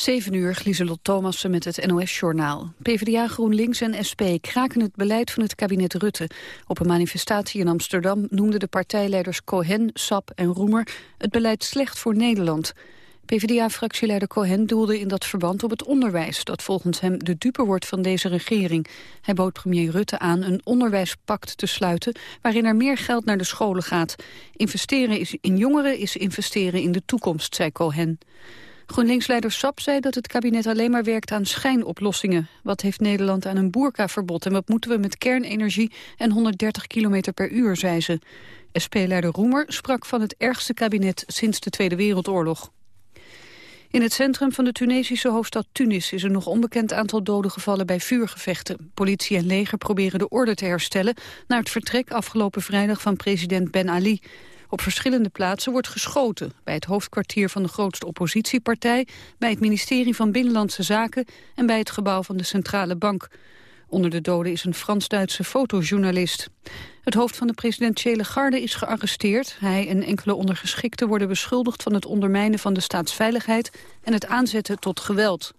7 uur, Glieselot Thomassen met het NOS-journaal. PvdA, GroenLinks en SP kraken het beleid van het kabinet Rutte. Op een manifestatie in Amsterdam noemden de partijleiders Cohen, Sap en Roemer... het beleid slecht voor Nederland. PvdA-fractieleider Cohen doelde in dat verband op het onderwijs... dat volgens hem de dupe wordt van deze regering. Hij bood premier Rutte aan een onderwijspact te sluiten... waarin er meer geld naar de scholen gaat. Investeren in jongeren is investeren in de toekomst, zei Cohen. GroenLinks-leider Sap zei dat het kabinet alleen maar werkt aan schijnoplossingen. Wat heeft Nederland aan een boerkaverbod en wat moeten we met kernenergie en 130 km per uur, zei ze. SP-leider Roemer sprak van het ergste kabinet sinds de Tweede Wereldoorlog. In het centrum van de Tunesische hoofdstad Tunis is een nog onbekend aantal doden gevallen bij vuurgevechten. Politie en leger proberen de orde te herstellen na het vertrek afgelopen vrijdag van president Ben Ali. Op verschillende plaatsen wordt geschoten. Bij het hoofdkwartier van de grootste oppositiepartij, bij het ministerie van Binnenlandse Zaken en bij het gebouw van de Centrale Bank. Onder de doden is een Frans-Duitse fotojournalist. Het hoofd van de presidentiële garde is gearresteerd. Hij en enkele ondergeschikten worden beschuldigd van het ondermijnen van de staatsveiligheid en het aanzetten tot geweld.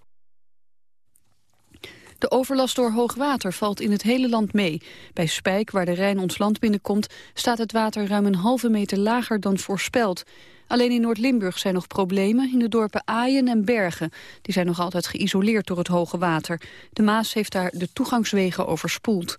De overlast door hoogwater valt in het hele land mee. Bij Spijk, waar de Rijn ons land binnenkomt, staat het water ruim een halve meter lager dan voorspeld. Alleen in Noord-Limburg zijn nog problemen in de dorpen Aaien en Bergen. Die zijn nog altijd geïsoleerd door het hoge water. De Maas heeft daar de toegangswegen overspoeld.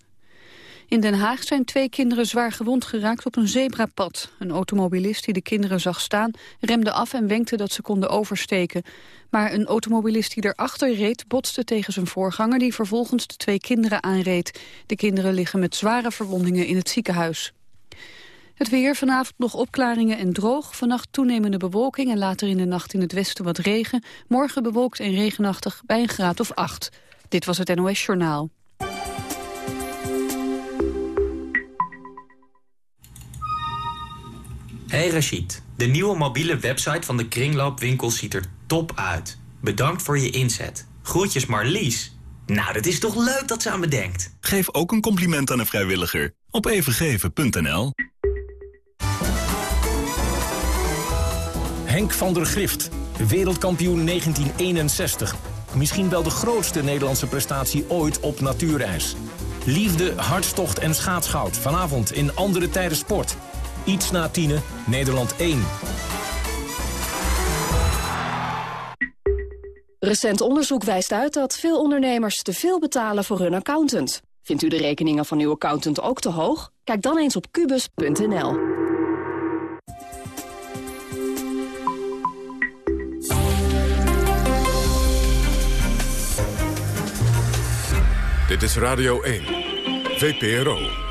In Den Haag zijn twee kinderen zwaar gewond geraakt op een zebrapad. Een automobilist die de kinderen zag staan remde af en wenkte dat ze konden oversteken. Maar een automobilist die erachter reed botste tegen zijn voorganger... die vervolgens de twee kinderen aanreed. De kinderen liggen met zware verwondingen in het ziekenhuis. Het weer, vanavond nog opklaringen en droog. Vannacht toenemende bewolking en later in de nacht in het westen wat regen. Morgen bewolkt en regenachtig bij een graad of acht. Dit was het NOS Journaal. Hey Rachid, de nieuwe mobiele website van de Kringloopwinkel ziet er top uit. Bedankt voor je inzet. Groetjes Marlies. Nou, dat is toch leuk dat ze aan me denkt. Geef ook een compliment aan een vrijwilliger op evengeven.nl. Henk van der Grift, wereldkampioen 1961. Misschien wel de grootste Nederlandse prestatie ooit op natuurreis. Liefde, hartstocht en schaatsgoud. Vanavond in Andere Tijden Sport. Iets na tienen, Nederland 1. Recent onderzoek wijst uit dat veel ondernemers te veel betalen voor hun accountant. Vindt u de rekeningen van uw accountant ook te hoog? Kijk dan eens op kubus.nl. Dit is Radio 1, VPRO.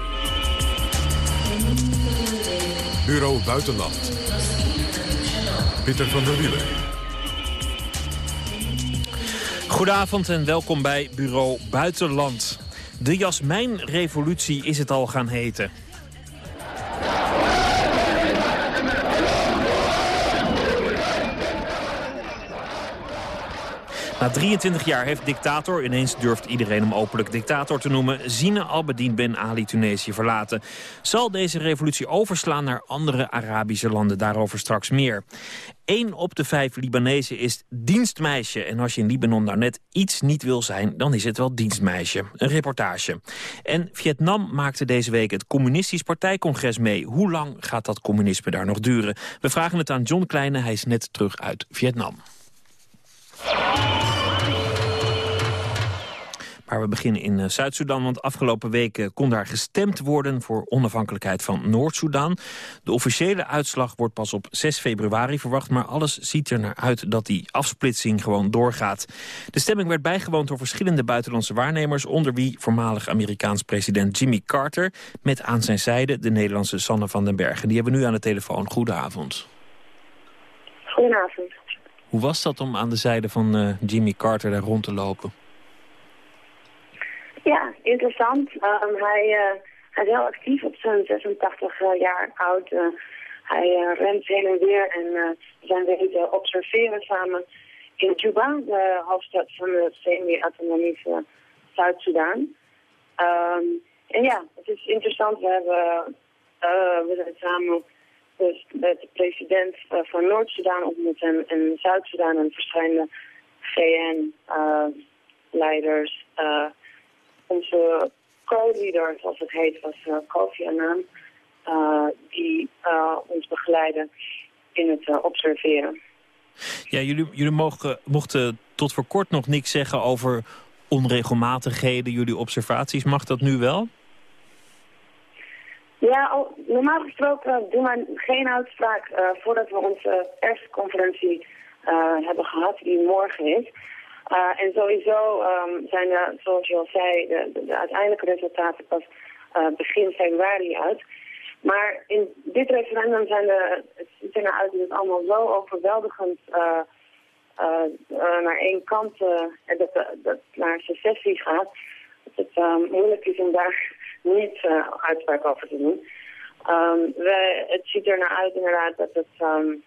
Bureau Buitenland. Pieter van der Wielen. Goedenavond en welkom bij Bureau Buitenland. De Jasmijnrevolutie is het al gaan heten. Na 23 jaar heeft dictator, ineens durft iedereen hem openlijk dictator te noemen... Zine al-Bedin Ben Ali Tunesië verlaten. Zal deze revolutie overslaan naar andere Arabische landen? Daarover straks meer. Eén op de vijf Libanezen is dienstmeisje. En als je in Libanon nou net iets niet wil zijn, dan is het wel dienstmeisje. Een reportage. En Vietnam maakte deze week het communistisch partijcongres mee. Hoe lang gaat dat communisme daar nog duren? We vragen het aan John Kleine, hij is net terug uit Vietnam. Maar we beginnen in eh, Zuid-Soedan, want afgelopen week kon daar gestemd worden voor onafhankelijkheid van Noord-Soedan. De officiële uitslag wordt pas op 6 februari verwacht, maar alles ziet er naar uit dat die afsplitsing gewoon doorgaat. De stemming werd bijgewoond door verschillende buitenlandse waarnemers, onder wie voormalig Amerikaans president Jimmy Carter, met aan zijn zijde de Nederlandse Sanne van den Bergen. Die hebben we nu aan de telefoon. Goedenavond. Goedenavond. Hoe was dat om aan de zijde van uh, Jimmy Carter daar rond te lopen? Ja, interessant. Um, hij, is heel actief op zijn 86 uh, jaar oud. Uh, hij rent heen en weer en we zijn wezen observeren samen in Juba, de hoofdstad van de semi-autonomische Zuid-Soedan. Um, en ja, het is interessant. We, hebben, we zijn samen dus met de president van Noord-Soedan ontmoet en, en Zuid-Soedan en verschillende VN-leiders. Onze co-leader, zoals het heet, was Kofi Annan. die ons begeleiden in het observeren. Ja, jullie, jullie mogen, mochten tot voor kort nog niks zeggen over onregelmatigheden, jullie observaties. Mag dat nu wel? Ja, normaal gesproken doen wij geen uitspraak uh, voordat we onze persconferentie uh, hebben gehad, die morgen is. Uh, en sowieso um, zijn er, zoals je al zei, de, de, de uiteindelijke resultaten pas begin februari uit. Maar in dit referendum zijn de, het er uit dat het allemaal zo overweldigend naar één kant, dat, dat naar secessie gaat, dat het um, moeilijk is om daar niet uitspraak over te doen. Um, het ziet er naar uit inderdaad dat het, um,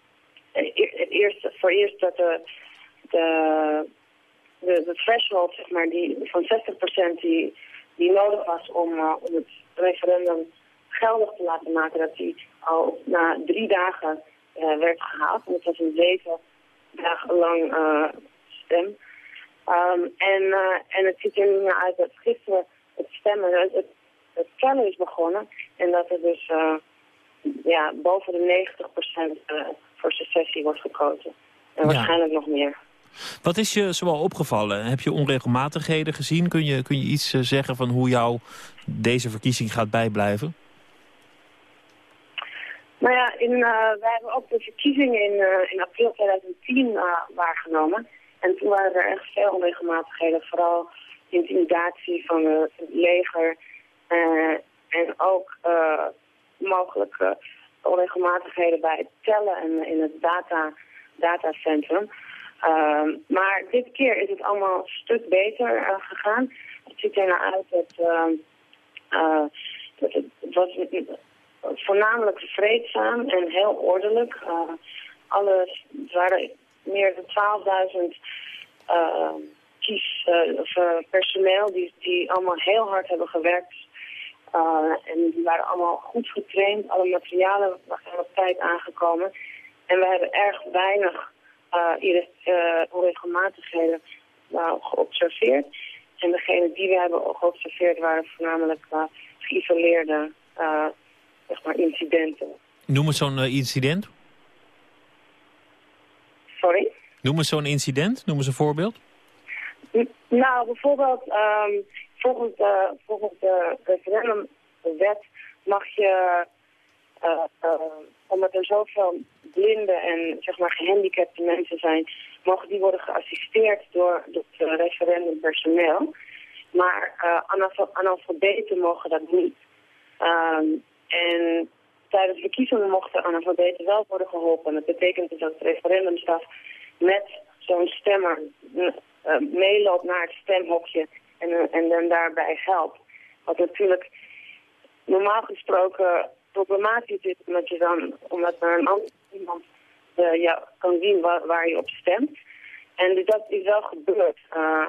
het eerst, voor eerst dat de, de, de, de threshold zeg maar, die, van 60% die, die nodig was om, uh, om het referendum geldig te laten maken, dat die al na drie dagen uh, werd gehaald. En het was een zeven dagen lang uh, stem. Um, en, en het ziet er nu naar uit dat gisteren het stemmen, het, het tellen is begonnen. En dat er dus ja, boven de 90% uh, voor secessie wordt gekozen. En waarschijnlijk nog meer. Wat is je zoal opgevallen? Heb je onregelmatigheden gezien? Kun je, kun je iets uh, zeggen van hoe jou deze verkiezing gaat bijblijven? Nou ja, in, uh, wij hebben ook de verkiezingen in, uh, in april 2010 waargenomen. En toen waren er echt veel onregelmatigheden. Vooral intimidatie van het leger en ook mogelijke onregelmatigheden bij het tellen en in het data, datacentrum. Uh, maar dit keer is het allemaal een stuk beter uh, gegaan. Het ziet er naar uit dat, dat het, was voornamelijk vreedzaam en heel ordelijk. alles, het waren meer dan 12.000 kies, of, personeel die, die allemaal heel hard hebben gewerkt en die waren allemaal goed getraind. Alle materialen waren op tijd aangekomen. En we hebben erg weinig uh, onregelmatigheden geobserveerd. En degene die we hebben geobserveerd waren voornamelijk geïsoleerde zeg maar incidenten. Noem eens zo'n incident. Sorry? Noem eens zo'n incident. Noem eens een voorbeeld. N nou, bijvoorbeeld... Um, volgens de, volgens de referendumwet mag je, omdat er zoveel blinde en zeg maar gehandicapte mensen zijn, mogen die worden geassisteerd door het referendumpersoneel. Maar uh, analfabeten mogen dat niet. Um, en tijdens verkiezingen mochten analfabeten wel worden geholpen. Dat betekent dus dat het referendumstaf met zo'n stemmer meeloopt naar het stemhokje en, eh, en dan daarbij helpt. Wat natuurlijk normaal gesproken problematisch is, omdat, je dan, omdat er een ander iemand uh, ja, kan zien waar, waar, je op stemt. En dus dat is wel gebeurd uh,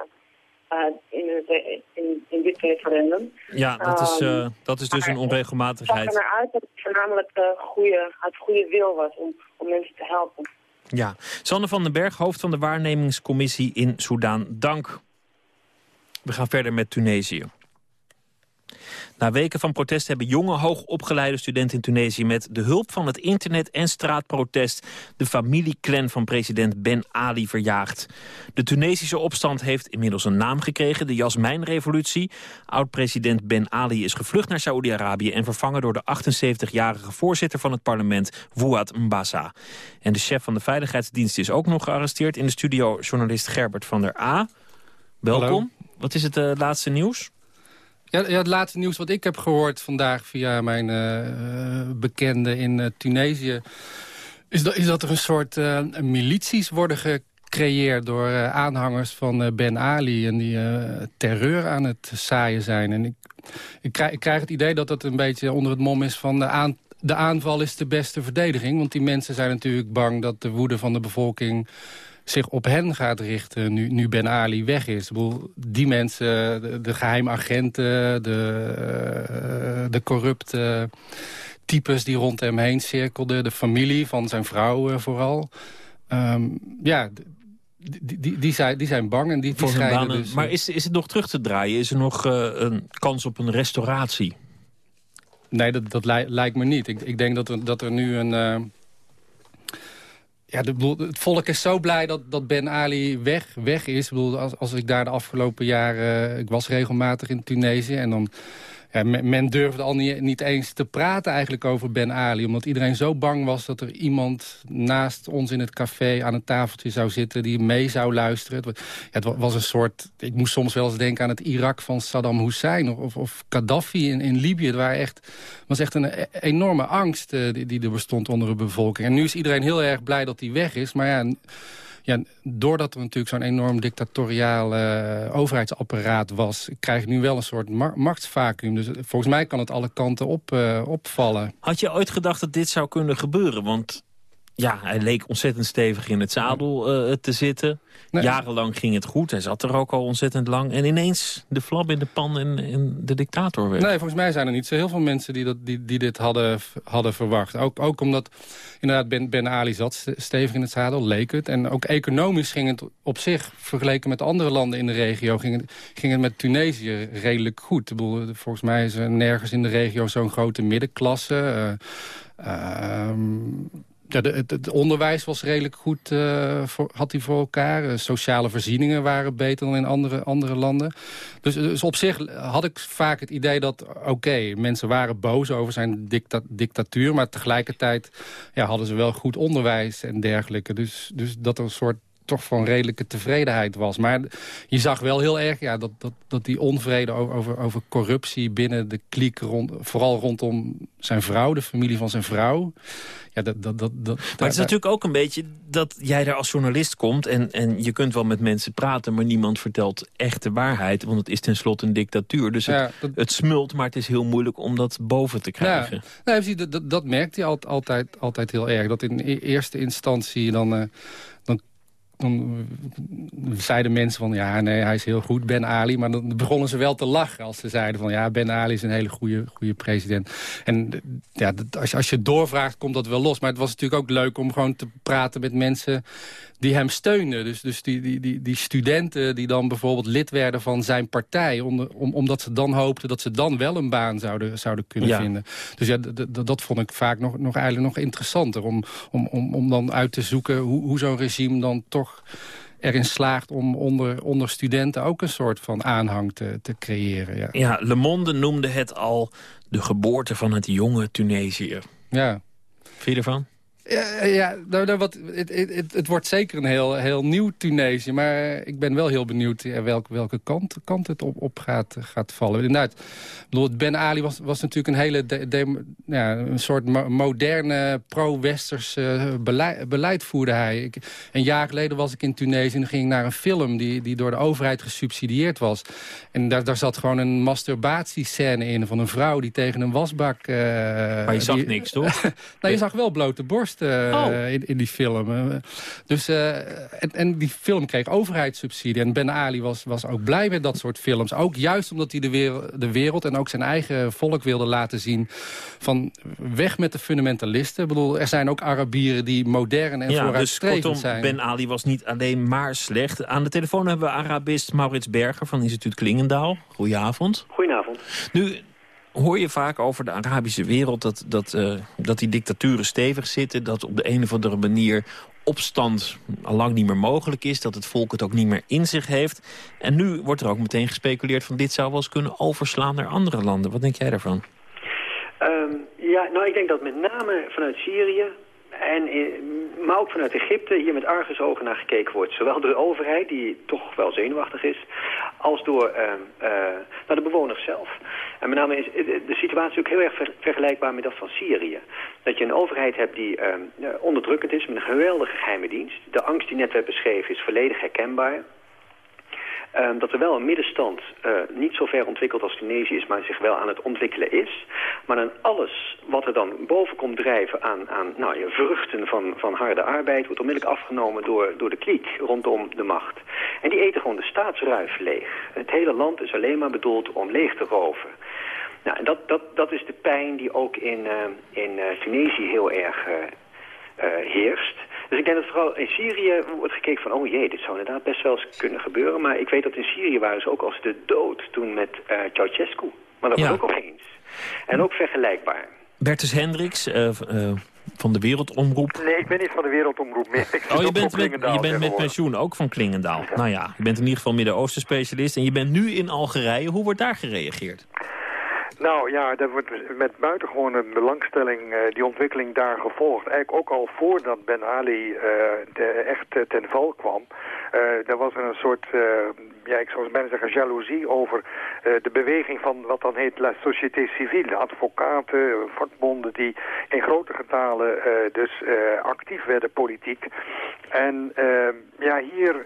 uh, in, het, in, in, dit referendum. Ja, dat is, um, dat is dus een onregelmatigheid. Het zag eruit dat het voornamelijk goede, het goede wil was om, om mensen te helpen. Ja, Sanne van den Berg, hoofd van de waarnemingscommissie in Soudaan. Dank. We gaan verder met Tunesië. Na weken van protest hebben jonge, hoogopgeleide studenten in Tunesië... met de hulp van het internet en straatprotest... de familieclan van president Ben Ali verjaagd. De Tunesische opstand heeft inmiddels een naam gekregen... de Jasmijnrevolutie. Oud-president Ben Ali is gevlucht naar Saoedi-Arabië... en vervangen door de 78-jarige voorzitter van het parlement, Wouad Mbassa. En de chef van de Veiligheidsdienst is ook nog gearresteerd... in de studio journalist Gerbert van der A. Welkom. Wat is het uh, laatste nieuws? Ja, ja, het laatste nieuws wat ik heb gehoord vandaag via mijn uh, bekende in uh, Tunesië... Is dat, is dat er een soort milities worden gecreëerd door aanhangers van Ben Ali... en die terreur aan het zaaien zijn. En ik, ik, krijg, ik krijg het idee dat dat een beetje onder het mom is van... de aan, de aanval is de beste verdediging. Want die mensen zijn natuurlijk bang dat de woede van de bevolking zich op hen gaat richten nu, nu Ben Ali weg is. die mensen, de, de geheimagenten, de, uh, de corrupte types die rond hem heen cirkelden... de familie van zijn vrouw vooral. Um, ja, die, die, die, zijn, die zijn bang en die, die dus... Maar is, is het nog terug te draaien? Is er nog een kans op een restauratie? Nee, dat, dat lijkt me niet. Ik, ik denk dat er, dat er nu een... Ja, het volk is zo blij dat, dat Ben Ali weg, weg is. Ik bedoel, als, als ik daar de afgelopen jaren... Ik was regelmatig in Tunesië en dan men, durfde al niet, eens te praten eigenlijk over Ben Ali. Omdat iedereen zo bang was dat er iemand naast ons in het café aan een tafeltje zou zitten... die mee zou luisteren. Het, het was een soort... Ik moest soms wel eens denken aan het Irak van Saddam Hussein of, of Gaddafi in, in Libië. Het waren echt, was echt een e-, enorme angst uh, die, die er bestond onder de bevolking. En nu is iedereen heel erg blij dat hij weg is. Maar ja ja, doordat er natuurlijk zo'n enorm dictatoriaal uh, overheidsapparaat was... krijg je nu wel een soort ma machtsvacuum. Dus volgens mij kan het alle kanten op, uh, opvallen. Had je ooit gedacht dat dit zou kunnen gebeuren? Want ja, hij leek ontzettend stevig in het zadel uh, te zitten. Jarenlang ging het goed. Hij zat er ook al ontzettend lang. En ineens de flap in de pan en, en de dictator werd. Nee, volgens mij zijn er niet zo heel veel mensen die, dat, die, die dit hadden, hadden verwacht. Ook, ook omdat inderdaad Ben, ben Ali zat stevig in het zadel, leek het. En ook economisch ging het op zich, vergeleken met andere landen in de regio... ging het, ging het met Tunesië redelijk goed. Ik bedoel, volgens mij is er nergens in de regio zo'n grote middenklasse... Uh, ja, het, het, onderwijs was redelijk goed, uh, voor, had hij voor elkaar. Uh, sociale voorzieningen waren beter dan in andere, andere landen. Dus, dus op zich had ik vaak het idee dat, oké, mensen waren boos over zijn dicta dictatuur... maar tegelijkertijd ja, hadden ze wel goed onderwijs en dergelijke. Dus, dus dat er een soort toch van redelijke tevredenheid was. Maar je zag wel heel erg ja, dat, dat, dat die onvrede over, over corruptie binnen de kliek... Rond, vooral rondom zijn vrouw, de familie van zijn vrouw... Ja, dat, dat, dat, dat, maar het is natuurlijk ook een beetje dat jij daar als journalist komt... En, en je kunt wel met mensen praten, maar niemand vertelt echt de waarheid. Want het is tenslotte een dictatuur. Dus het, het smult, maar het is heel moeilijk om dat boven te krijgen. Ja, nee, dat, dat, merkt hij altijd, altijd heel erg. Dat in e-, eerste instantie dan... Uh, dan zeiden mensen van, ja, nee, hij is heel goed, Ben Ali. Maar dan begonnen ze wel te lachen als ze zeiden van... ja, Ben Ali is een hele goede, goede president. En ja, als, je, als je doorvraagt, komt dat wel los. Maar het was natuurlijk ook leuk om gewoon te praten met mensen die hem steunden. Dus, dus die, die, die, die studenten die dan bijvoorbeeld lid werden van zijn partij... Om, om, omdat ze dan hoopten dat ze dan wel een baan zouden, zouden kunnen vinden. Dus ja, dat vond ik vaak nog, nog eigenlijk nog interessanter... om, om, om, om dan uit te zoeken hoe, hoe zo'n regime dan toch erin slaagt om onder, onder studenten ook een soort van aanhang te, te creëren. Ja. ja, Le Monde noemde het al de geboorte van het jonge Tunesië. Ja. Vind je ervan? Ja, ja nou, nou, wat, het, het, het, wordt zeker een heel, heel nieuw Tunesië. Maar ik ben wel heel benieuwd welke, welke kant, kant het op, op gaat, gaat vallen. Inderdaad, Ben Ali was, was natuurlijk een hele ja, een soort moderne pro-westers beleid, beleid, voerde hij. Ik, een jaar geleden was ik in Tunesië en ging ik naar een film die, die door de overheid gesubsidieerd was. En daar, daar zat gewoon een masturbatiescène in van een vrouw die tegen een wasbak... Uh, maar je zag niks, toch? nou, je zag wel blote borst. Eh, oh. in, in, die film. Eh, dus, eh, en, en, die film kreeg overheidssubsidie. En Ben Ali was, was ook blij met dat soort films. Ook juist omdat hij de wereld, de wereld en ook zijn eigen volk wilde laten zien... van weg met de fundamentalisten. Ik bedoel, er zijn ook Arabieren die modern en ja, vooruitstrevend dus zijn. Ben Ali was niet alleen maar slecht. Aan de telefoon hebben we Arabist Maurits Berger van instituut Klingendaal. Goedenavond. Goedenavond. Nu, hoor je vaak over de Arabische wereld... dat, dat, uh, dat die dictaturen stevig zitten... dat op de een of andere manier opstand al lang niet meer mogelijk is... dat het volk het ook niet meer in zich heeft. En nu wordt er ook meteen gespeculeerd van... dit zou wel eens kunnen overslaan naar andere landen. Wat denk jij daarvan? Um, ja, nou, ik denk dat met name vanuit Syrië... En, maar ook vanuit Egypte hier met argusogen naar gekeken wordt. Zowel door de overheid, die toch wel zenuwachtig is, als door uh, naar de bewoners zelf. En met name is de situatie ook heel erg vergelijkbaar met dat van Syrië. Dat je een overheid hebt die onderdrukkend is met een geweldige geheime dienst. De angst die net werd beschreven is volledig herkenbaar. Um, dat er wel een middenstand uh, niet zo ver ontwikkeld als Tunesië is, maar zich wel aan het ontwikkelen is. Maar dan alles wat er dan boven komt drijven aan, aan nou, je vruchten van, van harde arbeid, wordt onmiddellijk afgenomen door, door de kliek rondom de macht. En die eten gewoon de staatsruif leeg. Het hele land is alleen maar bedoeld om leeg te roven. Nou, en dat, dat, dat is de pijn die ook in, uh, in uh, Tunesië heel erg heerst. Dus ik denk dat vooral in Syrië wordt gekeken van... oh jee, dit zou inderdaad best wel eens kunnen gebeuren. Maar ik weet dat in Syrië waren ze ook als de dood toen met uh, Ceausescu. Maar dat was ook al eens. En ook vergelijkbaar. Bertus Hendricks, uh, van de Wereldomroep. Nee, ik ben niet van de Wereldomroep meer. oh, je bent, met, je bent met pensioen ook van Klingendaal. Nou ja, je bent in ieder geval Midden-Oosten specialist en je bent nu in Algerije. Hoe wordt daar gereageerd? Nou ja, er wordt met buitengewone belangstelling uh, die ontwikkeling daar gevolgd. Eigenlijk ook al voordat Ben Ali uh, de, echt ten val kwam. Uh, er was een soort, ja, ik zou bijna zeggen, jaloezie over de beweging van wat dan heet la société civile. Advocaten, vakbonden die in grote getalen dus actief werden politiek. En ja, hier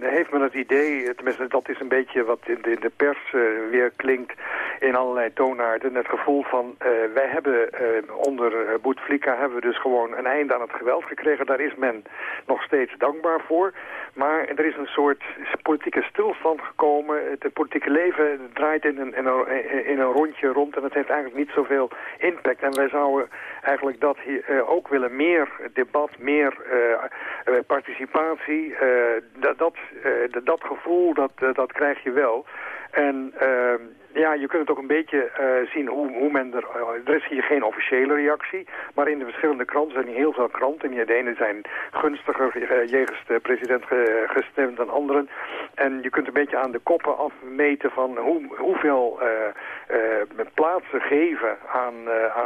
heeft men het idee, tenminste dat is een beetje wat in de, in de pers weer klinkt in allerlei toonaarden. Het gevoel van, wij hebben onder Bouteflika hebben we dus gewoon een einde aan het geweld gekregen. Daar is men nog steeds dankbaar voor. Maar er is een soort politieke stilstand gekomen. Het politieke leven draait in een, in een, in een rondje rond en het heeft eigenlijk niet zoveel impact. En wij zouden eigenlijk dat hier, ook willen. Meer debat, meer participatie. dat, dat, dat gevoel, dat, dat krijg je wel. En uh, ja, je kunt het ook een beetje uh, zien hoe, hoe men er... Uh, er is hier geen officiële reactie, maar in de verschillende kranten zijn er heel veel kranten. En de ene zijn gunstiger uh, jegens de president gestemd dan anderen. En je kunt een beetje aan de koppen afmeten van hoe, hoeveel plaatsen geven aan,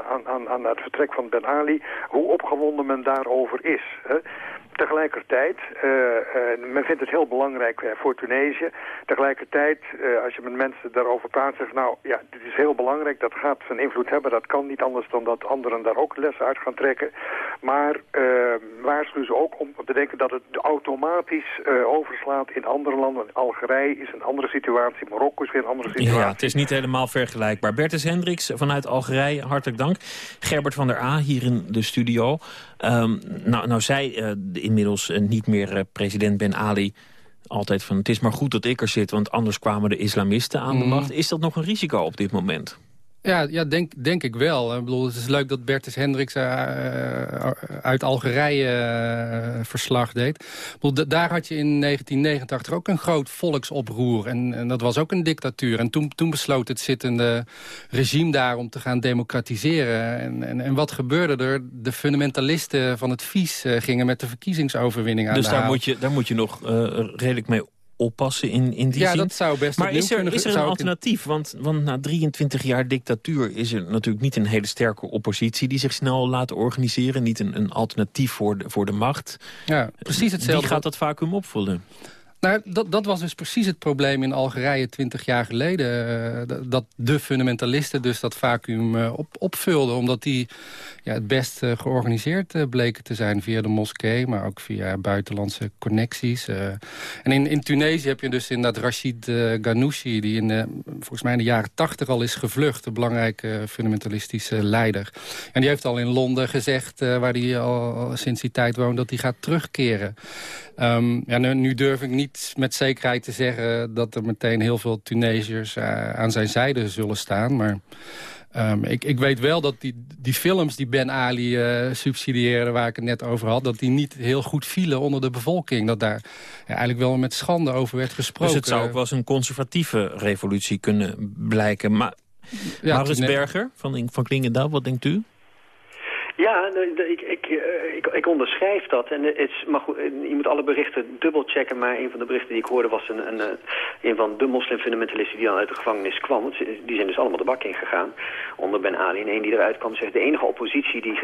aan, aan, aan het vertrek van Ben Ali. Hoe opgewonden men daarover is. Hè. Tegelijkertijd, uh, uh, men vindt het heel belangrijk uh, voor Tunesië. Tegelijkertijd, als je met mensen daarover praat, zegt nou ja, dit is heel belangrijk, dat gaat zijn invloed hebben. Dat kan niet anders dan dat anderen daar ook lessen uit gaan trekken. Maar waarschuwen ze ook om te denken dat het automatisch overslaat in andere landen. Algerije is een andere situatie, Marokko is weer een andere situatie. Ja, het is niet helemaal vergelijkbaar. Bertus Hendricks vanuit Algerije, hartelijk dank. Gerbert van der A hier in de studio. Um, nou, nou zei uh, de inmiddels uh, niet meer uh, president Ben Ali altijd van... het is maar goed dat ik er zit, want anders kwamen de islamisten aan de mhm. macht. Is dat nog een risico op dit moment? Ja, ja denk, denk ik wel. Ik bedoel, het is leuk dat Bertus Hendricks uh, uit Algerije uh, verslag deed. Bedoel, daar had je in 1989 ook een groot volksoproer. En, en, dat was ook een dictatuur. En toen, toen besloot het zittende regime daar om te gaan democratiseren. En, en, en wat gebeurde er? De fundamentalisten van het vies uh, gingen met de verkiezingsoverwinning aan dus daar moet, je, daar moet je nog redelijk mee oppassen in, in die ja, zin. dat zou best Maar is er, is er een alternatief? Want, want na 23 jaar dictatuur is er natuurlijk niet een hele sterke oppositie... die zich snel laat organiseren. Niet een, een alternatief voor de, voor de macht. Ja, precies hetzelfde. Wie gaat dat vacuüm opvullen? Nou, dat, dat was dus precies het probleem in Algerije twintig jaar geleden. Uh, dat de fundamentalisten dus dat vacuüm uh, op, opvulden. Omdat die ja, het best uh, georganiseerd bleken te zijn via de moskee. Maar ook via buitenlandse connecties. en in, in Tunesië heb je dus inderdaad Rachid Ghanouchi... die in, volgens mij in de jaren tachtig al is gevlucht. Een belangrijke fundamentalistische leider. En die heeft al in Londen gezegd, waar hij al sinds die tijd woont... dat hij gaat terugkeren. Um, ja, nu, nu durf ik niet met zekerheid te zeggen dat er meteen heel veel Tunesiërs uh, aan zijn zijde zullen staan. Maar um, ik, ik, weet wel dat die, die films die Ben Ali uh, subsidieerde, waar ik het net over had... dat die niet heel goed vielen onder de bevolking. Dat daar ja, eigenlijk wel met schande over werd gesproken. Dus het zou ook wel eens een conservatieve revolutie kunnen blijken. Maar ja, Maurits Berger van, van Klingendaal, wat denkt u? Ja, ik, ik, eh, ik, ik onderschrijf dat. En het is, maar goed, je moet alle berichten dubbelchecken. Maar een van de berichten die ik hoorde was een, een, eh, van de moslimfundamentalisten die dan uit de gevangenis kwam. Die zijn dus allemaal de bak ingegaan onder Ben Ali. En een die eruit kwam zegt de enige oppositie die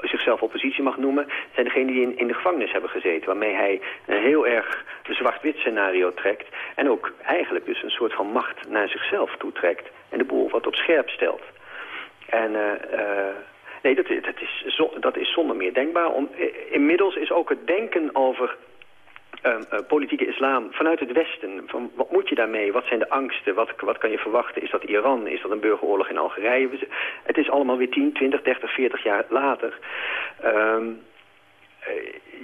zichzelf oppositie mag noemen... zijn degenen die in, in de gevangenis hebben gezeten. Waarmee hij een heel erg zwart-wit scenario trekt. En ook eigenlijk dus een soort van macht naar zichzelf toetrekt. En de boel wat op scherp stelt. En... Uh, Nee, dat, is, dat is zonder meer denkbaar. Om, eh, inmiddels is ook het denken over uh, uh, politieke islam vanuit het Westen. Van, wat moet je daarmee? Wat zijn de angsten? Wat, wat kan je verwachten? Is dat Iran? Is dat een burgeroorlog in Algerije? Het is allemaal weer 10, 20, 30, 40 jaar later. Um,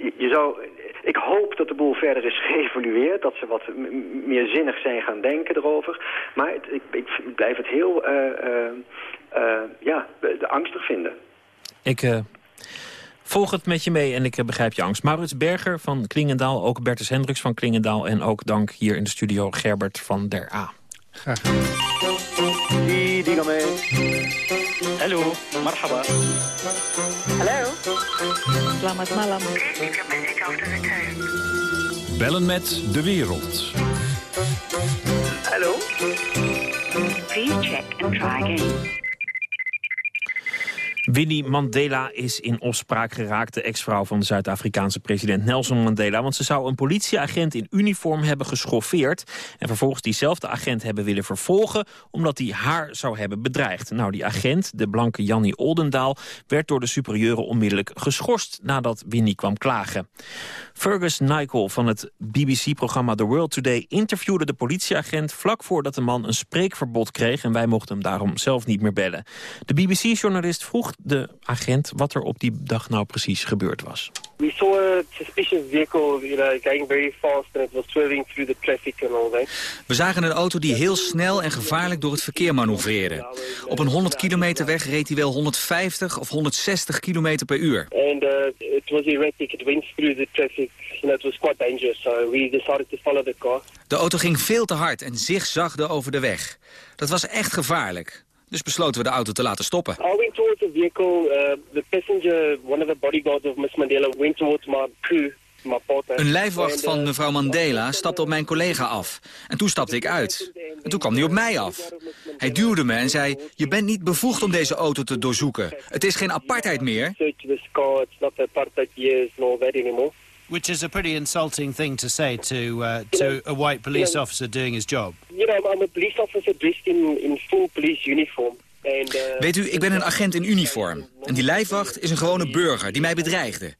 je, je, zou, ik hoop dat de boel verder is geëvolueerd. Dat ze wat meer zinnig zijn gaan denken erover. Maar ik, ik, blijf het heel ja, de, angstig vinden. Ik uh, volg het met je mee en ik begrijp je angst. Maurits Berger van Klingendaal, ook Bertus Hendricks van Klingendaal... en ook dank hier in de studio Gerbert van der A. Graag gedaan. Hallo, marhaba. Hallo. Selamat malam. Bellen met de wereld. Hallo. Please check and try again. Winnie Mandela is in opspraak geraakt, de ex-vrouw van de Zuid-Afrikaanse president Nelson Mandela. Want ze zou een politieagent in uniform hebben geschoffeerd en vervolgens diezelfde agent hebben willen vervolgen omdat hij haar zou hebben bedreigd. Nou, die agent, de blanke Jannie Oldendaal, werd door de superieuren onmiddellijk geschorst nadat Winnie kwam klagen. Fergus Nichol van het BBC-programma The World Today interviewde de politieagent vlak voordat de man een spreekverbod kreeg en wij mochten hem daarom zelf niet meer bellen. De BBC-journalist vroeg de agent wat er op die dag nou precies gebeurd was. We saw a suspicious vehicle, you know, going very fast and it was swerving through the traffic and all that. We zagen een auto die heel snel en gevaarlijk door het verkeer manoeuvreerde. Op een 100 kilometer weg reed hij wel 150 of 160 kilometer per uur. And uh, it was erratic, it went through the traffic. You know, it was quite dangerous, so we decided to follow the car. De auto ging veel te hard en zigzagde over de weg. Dat was echt gevaarlijk. Dus besloten we de auto te laten stoppen. I went towards the vehicle. Uh, the passenger, one of the bodyguards of Miss Mandela, went towards my crew. Een lijfwacht van mevrouw Mandela stapte op mijn collega af. En toen stapte ik uit. En toen kwam hij op mij af. Hij duwde me en zei, je bent niet bevoegd om deze auto te doorzoeken. Het is geen apartheid meer. Which is a pretty insulting thing to say to uh, to a white police officer doing his job. You know, I'm a police officer dressed in, in full police uniform. And, uh, Weet u, ik ben een agent in uniform. En die lijfwacht is een gewone burger die mij bedreigde.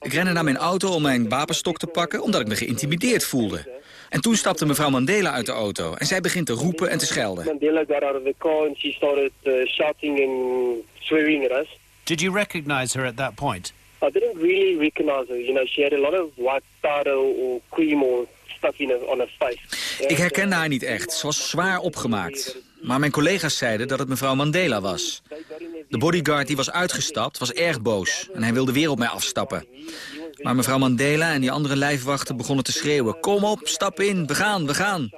Ik rende naar mijn auto om mijn wapenstok te pakken... omdat ik me geïntimideerd voelde. En toen stapte mevrouw Mandela uit de auto. En zij begint te roepen en te schelden. Mandela got out of the car and she started uh, shouting and swearing at us. Did you recognize her at that point? I didn't really recognize her. You know, she had a lot of white powder or cream or stuff in her, on her face. Ik herkende haar niet echt. Ze was zwaar opgemaakt. Maar mijn collega's zeiden dat het mevrouw Mandela was. De bodyguard die was uitgestapt was erg boos. En hij wilde weer op mij afstappen. Maar mevrouw Mandela en die andere lijfwachten begonnen te schreeuwen. Kom op, stap in, we gaan, we gaan.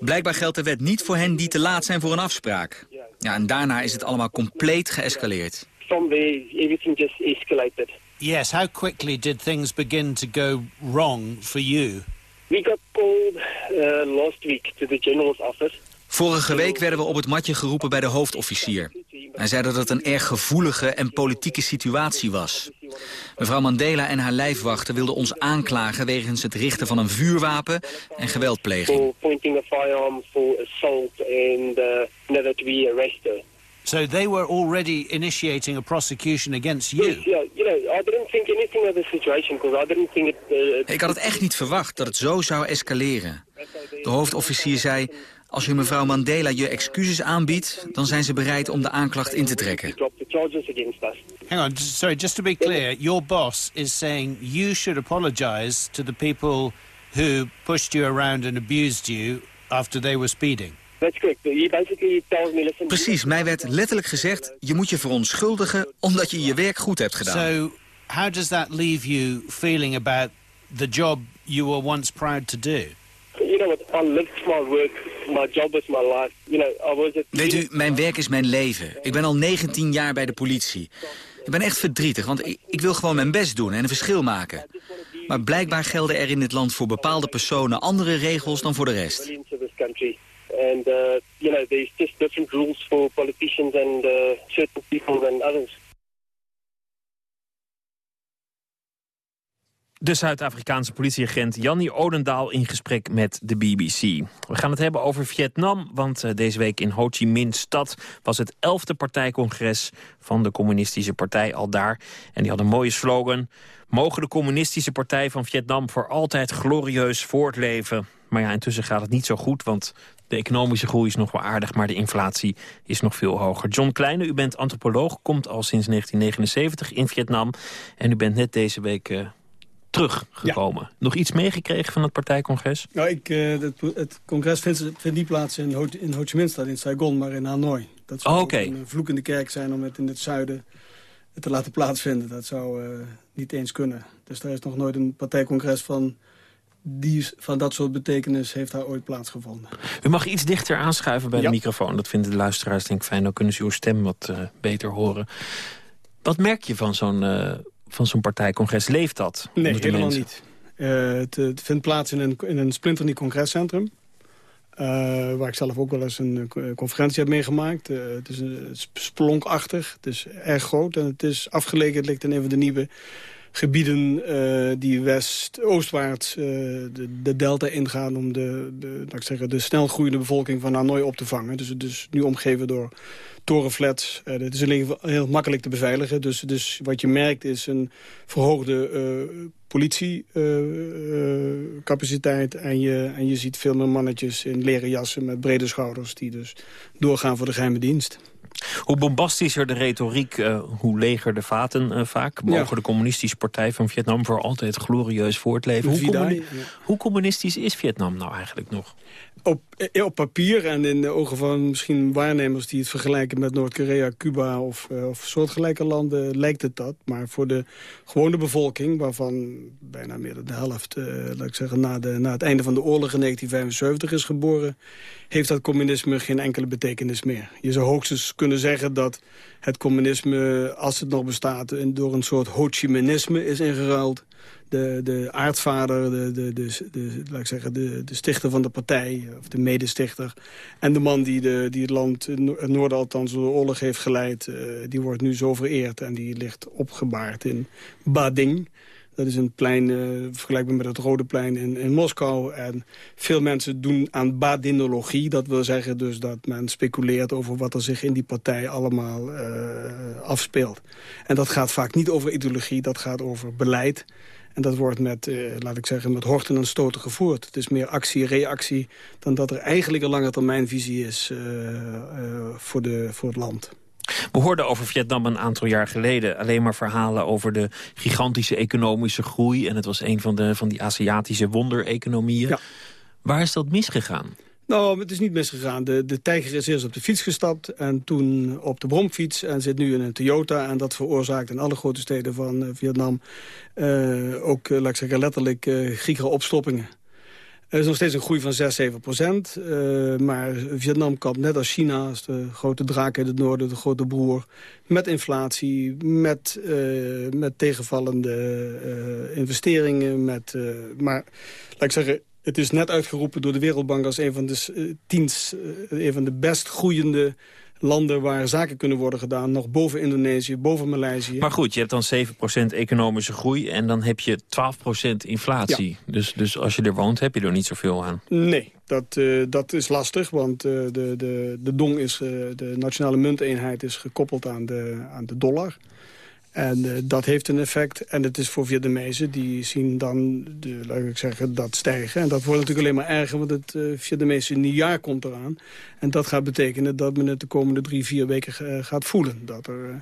Blijkbaar geldt de wet niet voor hen die te laat zijn voor een afspraak. Ja, en daarna is het allemaal compleet geëscaleerd. From there, everything just escalated. Yes, how quickly did things begin to go wrong for you? We got called uh, last week to the general's office. Vorige week werden we op het matje geroepen bij de hoofdofficier. Hij zei dat het een erg gevoelige en politieke situatie was. Mevrouw Mandela en haar lijfwachten wilden ons aanklagen... wegens het richten van een vuurwapen en geweldpleging. For pointing a firearm for assault and uh, arrest her. So they were already initiating a prosecution against you? Yeah, you know, I didn't think anything of the situation because I didn't think it... Uh, Ik had het echt niet verwacht dat het zo zou escaleren. De hoofdofficier zei... Als je mevrouw Mandela je excuses aanbiedt... dan zijn ze bereid om de aanklacht in te trekken. drop the charges against us. Hang on, sorry, just to be clear, your boss is saying you should apologize to the people who pushed you around and abused you after they were speeding. That's correct. He basically tells me, listen... Precies, mij werd letterlijk gezegd... je moet je verontschuldigen omdat je je werk goed hebt gedaan. So how does that leave you feeling about the job you were once proud to do? You know what, I lived my work, my job is my life. You know, I was... At, Weet u, mijn werk is mijn leven. Ik ben al 19 jaar bij de politie. Ik ben echt verdrietig, want ik, ik wil gewoon mijn best doen en een verschil maken. Maar blijkbaar gelden er in dit land voor bepaalde personen andere regels dan voor de rest. And, uh, you know, there's just different rules for politicians and uh, certain people than others. De Zuid-Afrikaanse politieagent Jannie Odendaal in gesprek met de BBC. We gaan het hebben over Vietnam, want eh, deze week in Ho Chi Minh stad was het 11e partijcongres van de communistische partij al daar. En die had een mooie slogan. Mogen de communistische partij van Vietnam voor altijd glorieus voortleven. Maar ja, intussen gaat het niet zo goed, want de economische groei is nog wel aardig, maar de inflatie is nog veel hoger. John Kleine, u bent antropoloog, komt al sinds 1979 in Vietnam. En u bent net deze week eh, teruggekomen. Nog iets meegekregen van het partijcongres? Nou, ik, eh, het, het congres vindt, vindt niet plaats in Ho, in Ho Chi Minh stad, in Saigon, maar in Hanoi. Dat zou Oh, ook oké. een vloekende kerk zijn om het in het zuiden te laten plaatsvinden. Dat zou uh, niet eens kunnen. Dus daar is nog nooit een partijcongres van, die, van dat soort betekenis heeft daar ooit plaatsgevonden. U mag iets dichter aanschuiven bij de microfoon. Dat vinden de luisteraars denk ik fijn. Dan kunnen ze uw stem wat uh, beter horen. Wat merk je van zo'n uh, van zo'n partijcongres? Leeft dat? Nee, helemaal niet. Het, het, vindt plaats in een, in een splinternieuw congrescentrum. Uh, waar ik zelf ook wel eens een conferentie heb meegemaakt. Uh, het is een, splonkachtig, het is erg groot en het is afgelegen. Het ligt in een van de nieuwe gebieden uh, die west-oostwaarts de, de, delta ingaan... om de, de, ik zeggen, de snel groeiende bevolking van Hanoi op te vangen. Dus is nu omgeven door torenflats. Uh, het is alleen heel makkelijk te beveiligen. Dus, dus wat je merkt is een verhoogde politiecapaciteit. en, je, en je ziet veel meer mannetjes in leren jassen met brede schouders... die dus doorgaan voor de geheime dienst. Hoe bombastischer de retoriek, uh, hoe leger de vaten uh, vaak. Mogen de communistische partij van Vietnam voor altijd glorieus voortleven. Hoe, communi ja. hoe communistisch is Vietnam nou eigenlijk nog? Op, eh, op papier en in de ogen van misschien waarnemers die het vergelijken met Noord-Korea, Cuba of, uh, of soortgelijke landen lijkt het dat. Maar voor de gewone bevolking, waarvan bijna meer dan de helft, uh, laat ik zeggen, na, de, na het einde van de oorlog in 1975 is geboren, heeft dat communisme geen enkele betekenis meer. Je zou hoogstens kunnen zeggen dat het communisme, als het nog bestaat, door een soort Ho Chi Minhisme is ingeruild de, de aardvader, de, de, de, laat ik zeggen, de, de stichter van de partij, of de medestichter. En de man die, de, die het land, het noorden althans, door de oorlog heeft geleid... Uh, die wordt nu zo vereerd en die ligt opgebaard in Bading. Dat is een plein uh, vergelijkbaar met het Rode Plein in, in Moskou. En veel mensen doen aan badinologie. Dat wil zeggen dus dat men speculeert over wat er zich in die partij allemaal uh, afspeelt. En dat gaat vaak niet over ideologie, dat gaat over beleid. En dat wordt met, uh, laat ik zeggen, met horten en stoten gevoerd. Het is meer actie-reactie dan dat er eigenlijk een lange termijnvisie is uh, uh, voor, de, voor het land. We hoorden over Vietnam een aantal jaar geleden alleen maar verhalen over de gigantische economische groei. En het was een van, de, van die Aziatische wondereconomieën. Ja. Waar is dat misgegaan? Nou, het is niet misgegaan. De, de tijger is eerst op de fiets gestapt en toen op de bromfiets... en zit nu in een Toyota. En dat veroorzaakt in alle grote steden van uh, Vietnam... Uh, ook, uh, laat ik zeggen, letterlijk uh, opstoppingen. Er is nog steeds een groei van 6, 7 procent. maar Vietnam kampt net als China, als de grote draak in het noorden, de grote broer... met inflatie, met, met tegenvallende investeringen. Met, maar laat ik zeggen het is net uitgeroepen door de Wereldbank als een van de, uh, tien, uh, een van de best groeiende landen waar zaken kunnen worden gedaan. Nog boven Indonesië, boven Maleisië. Maar goed, je hebt dan 7% economische groei en dan heb je 12% inflatie. Ja. Dus, dus als je er woont, heb je er niet zoveel aan. Nee, dat, uh, dat is lastig, want uh, de, de, de dong is, uh, de nationale munteenheid is gekoppeld aan de, aan de dollar. En uh, dat heeft een effect. En het is voor Vietnamezen, die zien dan, de, laat ik zeggen, dat stijgen. En dat wordt natuurlijk alleen maar erger, want het uh, Vietnamese nieuwjaar komt eraan. En dat gaat betekenen dat men het de komende drie, vier weken uh, gaat voelen. Dat er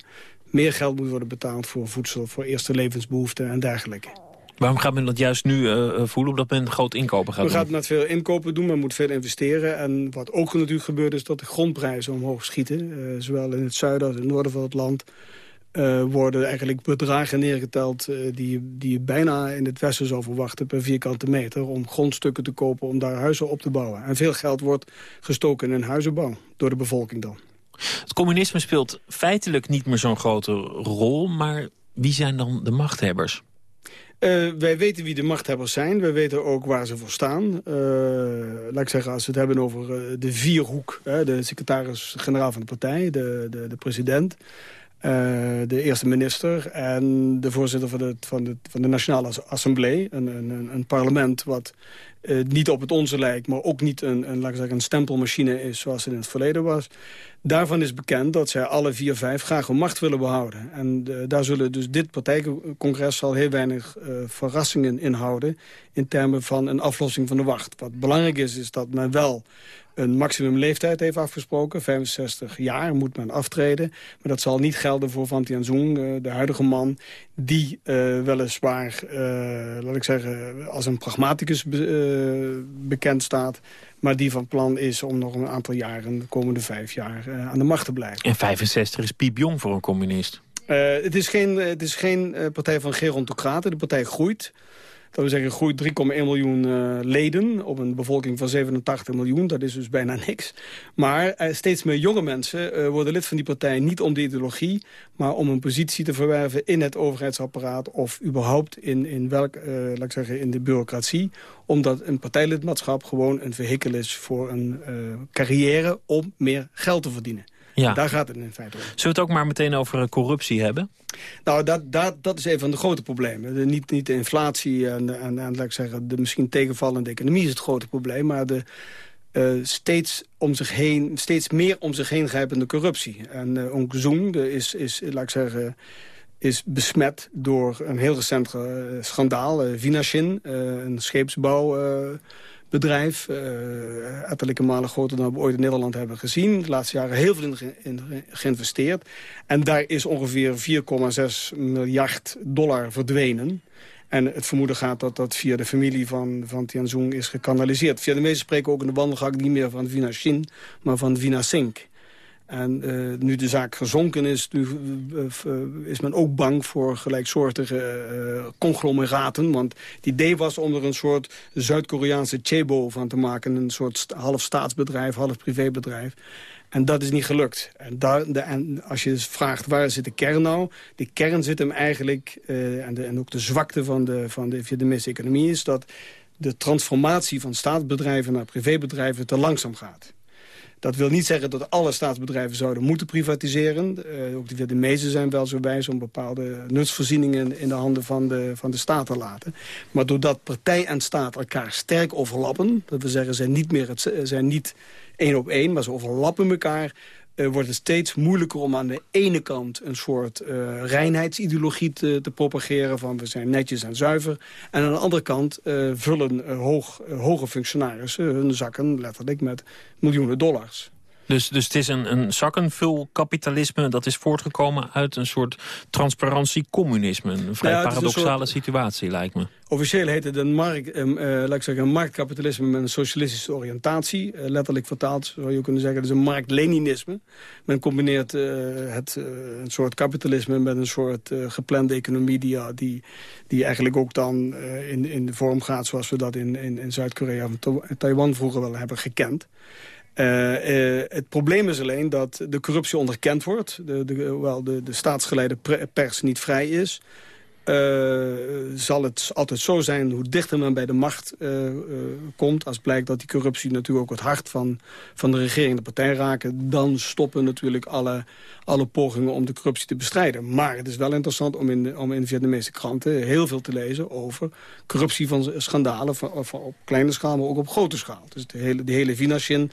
meer geld moet worden betaald voor voedsel, voor eerste levensbehoeften en dergelijke. Waarom gaat men dat juist nu uh, voelen, omdat men groot inkopen gaat men doen? gaat met veel inkopen doen, men moet veel investeren. En wat ook natuurlijk gebeurt is dat de grondprijzen omhoog schieten. Uh, zowel in het zuiden als in het noorden van het land. Uh, worden eigenlijk bedragen neergeteld uh, die, die je bijna in het westen zou verwachten per vierkante meter om grondstukken te kopen om daar huizen op te bouwen. En veel geld wordt gestoken in huizenbouw door de bevolking dan. Het communisme speelt feitelijk niet meer zo'n grote rol, maar wie zijn dan de machthebbers? Uh, wij weten wie de machthebbers zijn. Wij weten ook waar ze voor staan. Uh, laat ik zeggen, als we het hebben over de vierhoek... de secretaris-generaal van de partij, de, de, de president... Uh, de eerste minister en de voorzitter van de, van de, van de Nationale Assemblée. Een, een, een parlement wat uh, niet op het onze lijkt, maar ook niet een, een, laat zeggen, een stempelmachine is zoals het in het verleden was. Daarvan is bekend dat zij alle vier, vijf graag hun macht willen behouden. En uh, daar zullen dus dit partijcongres zal heel weinig verrassingen inhouden in termen van een aflossing van de wacht. Wat belangrijk is, is dat men wel een maximumleeftijd heeft afgesproken. 65 jaar moet men aftreden. Maar dat zal niet gelden voor Van Tianzong, uh, de huidige man... die uh, weliswaar, uh, laat ik zeggen, als een pragmaticus be bekend staat... maar die van plan is om nog een aantal jaren, de komende vijf jaar... aan de macht te blijven. En 65 is piepjong voor een communist. Uh, het is geen, het is geen uh, partij van gerontocraten. De partij groeit dat we zeggen, groeit 3,1 miljoen uh, leden op een bevolking van 87 miljoen. Dat is dus bijna niks. Maar uh, steeds meer jonge mensen uh, worden lid van die partij niet om de ideologie... maar om een positie te verwerven in het overheidsapparaat... of überhaupt in, in, welk, laat ik zeggen, in de bureaucratie. Omdat een partijlidmaatschap gewoon een vehikel is voor een carrière... om meer geld te verdienen. Ja. Daar gaat het in feite om. Zullen we het ook maar meteen over corruptie hebben? Nou, dat, dat, dat is een van de grote problemen. De, niet, niet de inflatie en, en, en laat ik zeggen, de misschien tegenvallende economie is het grote probleem. Maar de uh, steeds, om zich heen, steeds meer om zich heen grijpende corruptie. En uh, Onk Zoen is, is, laat ik zeggen, is besmet door een heel recent uh, schandaal. Vinashin, een scheepsbouw bedrijf. Uh, malen groter dan we ooit in Nederland hebben gezien. De laatste jaren heel veel in, geïnvesteerd. En daar is ongeveer 4,6 miljard dollar verdwenen. En het vermoeden gaat dat dat via de familie van, van Tianzong is gekanaliseerd. Via de meesten spreken ook in de wandelgang niet meer van Vina Shin, maar van Vina. En uh, nu de zaak gezonken is, nu, uh, is men ook bang voor gelijksoortige conglomeraten. Want het idee was om er een soort Zuid-Koreaanse chebo van te maken. Een soort half staatsbedrijf, half privébedrijf. En dat is niet gelukt. En, daar, de, en als je vraagt waar zit de kern nou... de kern zit hem eigenlijk, en, de, en ook de zwakte van de, van de Vietnamese economie... is dat de transformatie van staatsbedrijven naar privébedrijven te langzaam gaat. Dat wil niet zeggen dat alle staatsbedrijven zouden moeten privatiseren. Uh, ook de meeste zijn wel zo wijs om bepaalde nutsvoorzieningen in de handen van de, van de staat te laten. Maar doordat partij en staat elkaar sterk overlappen, dat we zeggen zijn niet meer het, zijn niet één op één, maar ze overlappen elkaar, uh, wordt het steeds moeilijker om aan de ene kant een soort uh, reinheidsideologie te, te, propageren... van we zijn netjes en zuiver. En aan de andere kant uh, vullen hoog, hoge functionarissen hun zakken letterlijk met miljoenen dollars. Dus, dus het is een, een zakkenvul kapitalisme dat is voortgekomen uit een soort transparantie-communisme. Een vrij ja, paradoxale situatie, lijkt me. Officieel heet het een, markt, uh, laat ik zeggen, een marktkapitalisme met een socialistische oriëntatie. Uh, letterlijk vertaald zou je kunnen zeggen, het is een markt-Leninisme. Men combineert uh, het, een soort kapitalisme met een soort geplande economie... die, die, die eigenlijk ook dan in, in de vorm gaat zoals we dat in, in, in Zuid-Korea en Taiwan vroeger wel hebben gekend. Uh, uh, het probleem is alleen dat de corruptie onderkend wordt. De, de, hoewel de, de staatsgeleide pers niet vrij is... Uh, zal het altijd zo zijn, hoe dichter men bij de macht komt... als blijkt dat die corruptie natuurlijk ook het hart van, van de regering de partij raken... dan stoppen natuurlijk alle, alle pogingen om de corruptie te bestrijden. Maar het is wel interessant om in, om in Vietnamese kranten heel veel te lezen... over corruptie van schandalen van, op kleine schaal, maar ook op grote schaal. Dus de hele, de hele Vinashin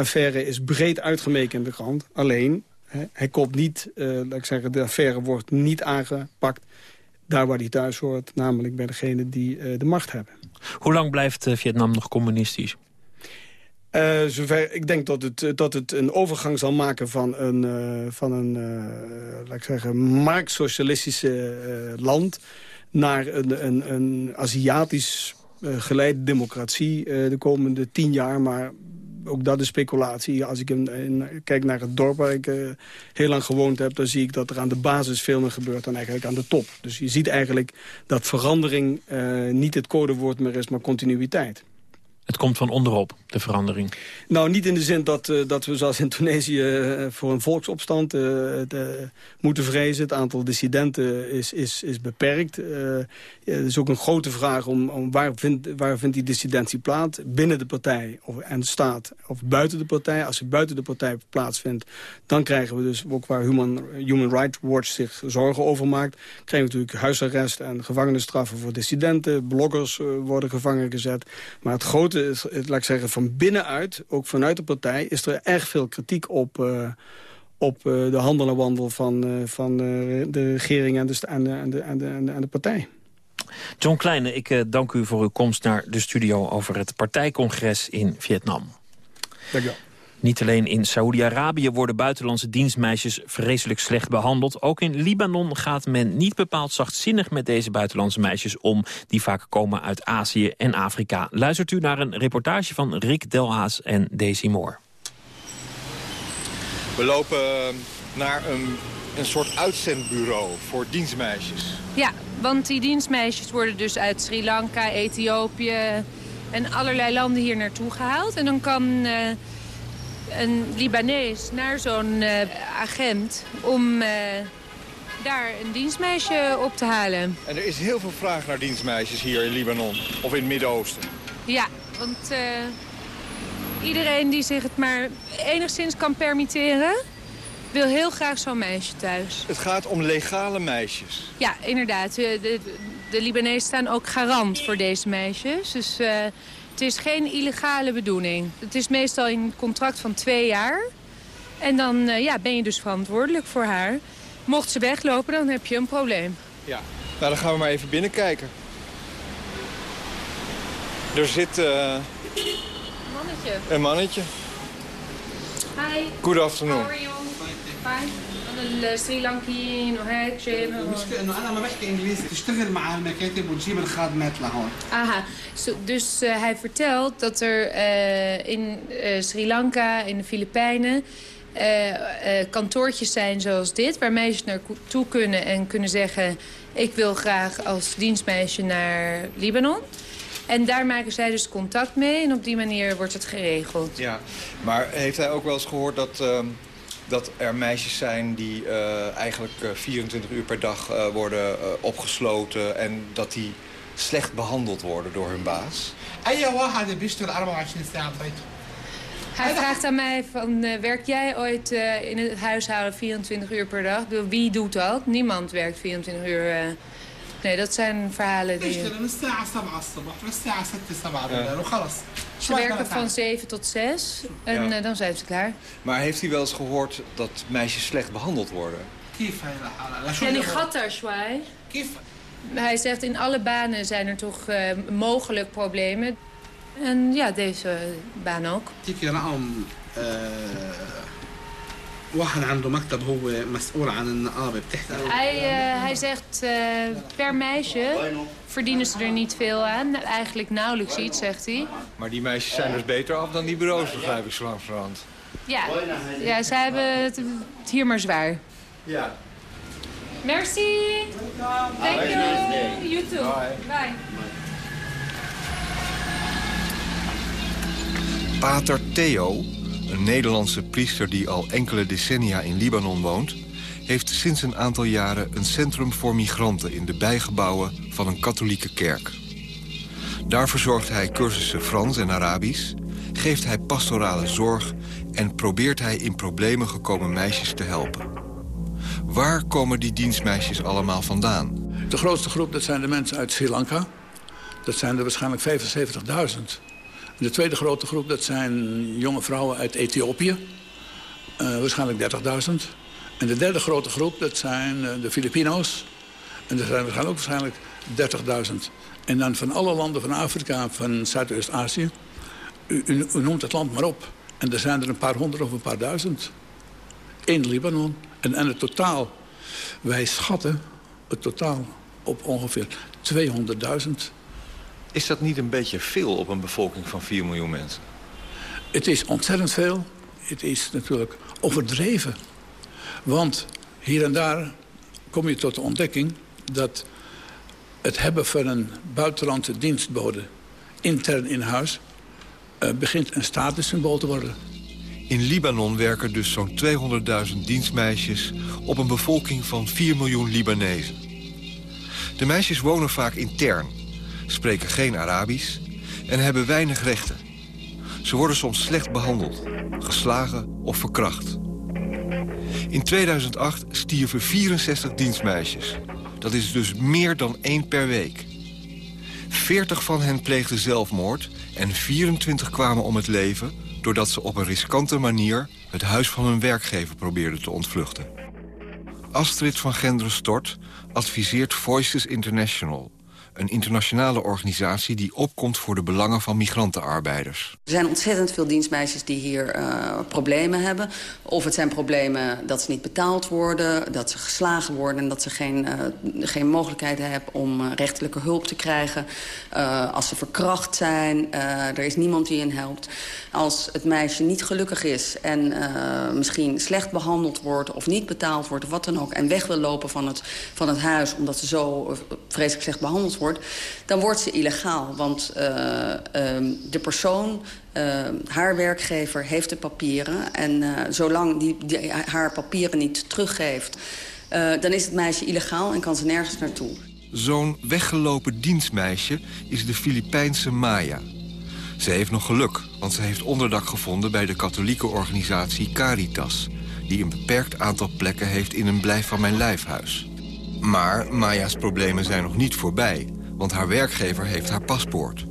affaire is breed uitgemeken in de krant. Alleen, hè, hij komt niet, uh, laat ik zeggen, de affaire wordt niet aangepakt daar waar hij thuis hoort. Namelijk bij degene die uh, de macht hebben. Hoe lang blijft uh, Vietnam nog communistisch? Uh, zover, ik denk dat het, dat het een overgang zal maken van een, uh, van een laat ik zeggen, marktsocialistische land... naar een, een, een Aziatisch geleide democratie de komende tien jaar. Maar ook dat is speculatie. Als ik kijk naar het dorp waar ik uh, heel lang gewoond heb... dan zie ik dat er aan de basis veel meer gebeurt dan eigenlijk aan de top. Dus je ziet eigenlijk dat verandering uh, niet het codewoord meer is, maar continuïteit. Het komt van onderop, de verandering. Nou, niet in de zin dat, uh, dat we zoals in Tunesië uh, voor een volksopstand uh, de, moeten vrezen. Het aantal dissidenten is, is, is beperkt. Het is ook een grote vraag om, om waar, vindt, waar vindt die dissidentie plaats? Binnen de partij of, en de staat of buiten de partij. Als ze buiten de partij plaatsvindt, dan krijgen we dus ook waar Human, Human Rights Watch zich zorgen over maakt. Krijgen we natuurlijk huisarrest en gevangenisstraffen voor dissidenten. Bloggers worden gevangen gezet. Maar het grote laat ik zeggen, van binnenuit, ook vanuit de partij... is er erg veel kritiek op, uh, op uh, de handel en wandel van, uh, van de regering en de, en, de, en, de, en, de, en de partij. John Kleine, ik dank u voor uw komst naar de studio... over het partijcongres in Vietnam. Dank u wel. Niet alleen in Saoedi-Arabië worden buitenlandse dienstmeisjes vreselijk slecht behandeld. Ook in Libanon gaat men niet bepaald zachtzinnig met deze buitenlandse meisjes om... die vaak komen uit Azië en Afrika. Luistert u naar een reportage van Rick Delhaas en Daisy Moore. We lopen naar een een soort uitzendbureau voor dienstmeisjes. Ja, want die dienstmeisjes worden dus uit Sri Lanka, Ethiopië en allerlei landen hier naartoe gehaald. En dan kan uh, een Libanees naar zo'n uh, agent om uh, daar een dienstmeisje op te halen. En er is heel veel vraag naar dienstmeisjes hier in Libanon of in het Midden-Oosten. Ja, want iedereen die zich het maar enigszins kan permitteren wil heel graag zo'n meisje thuis. Het gaat om legale meisjes. Ja, inderdaad. De, de, Libanezen staan ook garant voor deze meisjes. Dus het is geen illegale bedoeling. Het is meestal een contract van twee jaar. En dan uh, ja, ben je dus verantwoordelijk voor haar. Mocht ze weglopen, dan heb je een probleem. Ja, nou dan gaan we maar even binnenkijken. Er zit... Uh... Mannetje. Een mannetje. Hi. Good afternoon. How are you? Fine. أنا السريلانكيين وهيك شيء المشكلة إنه أنا ما بحكي إنجليزي تشتغل مع المكاتب وتجيب الخادمات لهون. Aha, so, dus uh, hij vertelt dat er uh, in uh, Sri Lanka, in de Filipijnen... kantoortjes zijn zoals dit, waar meisjes naartoe kunnen en kunnen zeggen... ik wil graag als dienstmeisje naar Libanon. En daar maken zij dus contact mee en op die manier wordt het geregeld. Ja, maar heeft hij ook wel eens gehoord dat uh, dat er meisjes zijn die uh, eigenlijk 24 uur per dag uh, worden uh, opgesloten... en dat die slecht behandeld worden door hun baas? Hij vraagt aan mij, van, werk jij ooit in het huishouden 24 uur per dag? Wie doet dat? Niemand werkt 24 uur Nee, dat zijn verhalen die... Ze werken van 7 tot 6 en ja. uh, dan zijn ze klaar. Maar heeft hij wel eens gehoord dat meisjes slecht behandeld worden? Yani khatar shwai. Hij zegt in alle banen zijn er toch uh, mogelijk problemen. En ja, deze baan ook. واحد عنده مكتب هو مسؤول عن النقابة بتحضر hij, uh, hij zegt uh, per meisje verdienen ze er niet veel aan. Eigenlijk nauwelijks iets, zegt hij. Maar die meisjes zijn dus beter af dan die bureaus, begrijp ik zo langzamerhand. Ja, ja ze hebben het, het hier maar zwaar. Ja. Merci. Thank you. You too. Bye. Bye. Pater Theo een Nederlandse priester die al enkele decennia in Libanon woont... heeft sinds een aantal jaren een centrum voor migranten... in de bijgebouwen van een katholieke kerk. Daar verzorgt hij cursussen Frans en Arabisch... geeft hij pastorale zorg... en probeert hij in problemen gekomen meisjes te helpen. Waar komen die dienstmeisjes allemaal vandaan? De grootste groep dat zijn de mensen uit Sri Lanka. Dat zijn er waarschijnlijk 75.000. De tweede grote groep dat zijn jonge vrouwen uit Ethiopië. Uh, waarschijnlijk 30.000. En de derde grote groep dat zijn uh, de Filipino's. En dat zijn waarschijnlijk ook waarschijnlijk 30.000. En dan van alle landen van Afrika, van Zuidoost-Azië. U, noemt het land maar op. En er zijn er een paar honderd of een paar duizend. In Libanon. En, en het totaal, wij schatten het totaal op ongeveer 200.000 is dat niet een beetje veel op een bevolking van 4 miljoen mensen? Het is ontzettend veel. Het is natuurlijk overdreven. Want hier en daar kom je tot de ontdekking... dat het hebben van een buitenlandse dienstbode intern in huis... Uh, begint een statussymbool te worden. In Libanon werken dus zo'n 200.000 dienstmeisjes... op een bevolking van 4 miljoen Libanezen. De meisjes wonen vaak intern spreken geen Arabisch en hebben weinig rechten. Ze worden soms slecht behandeld, geslagen of verkracht. In 2008 stierven 64 dienstmeisjes. Dat is dus meer dan één per week. 40 van hen pleegden zelfmoord en 24 kwamen om het leven... doordat ze op een riskante manier het huis van hun werkgever probeerden te ontvluchten. Astrid van Genderen Stort adviseert Voices International Een internationale organisatie die opkomt voor de belangen van migrantenarbeiders. Er zijn ontzettend veel dienstmeisjes die hier uh, problemen hebben. Of het zijn problemen dat ze niet betaald worden, dat ze geslagen worden... en dat ze geen, uh, geen mogelijkheid hebben om uh, rechterlijke hulp te krijgen. als ze verkracht zijn, er is niemand die hen helpt. Als het meisje niet gelukkig is en misschien slecht behandeld wordt... of niet betaald wordt of wat dan ook... en weg wil lopen van het, van het huis omdat ze zo vreselijk slecht behandeld dan wordt ze illegaal. Want uh, uh, de persoon, uh, haar werkgever, heeft de papieren. En zolang die, die, haar papieren niet teruggeeft... dan is het meisje illegaal en kan ze nergens naartoe. Zo'n weggelopen dienstmeisje is de Filipijnse Maya. Ze heeft nog geluk, want ze heeft onderdak gevonden... bij de katholieke organisatie Caritas... die een beperkt aantal plekken heeft in een Blijf van Mijn Lijfhuis. Maar Maya's problemen zijn nog niet voorbij, want haar werkgever heeft haar paspoort.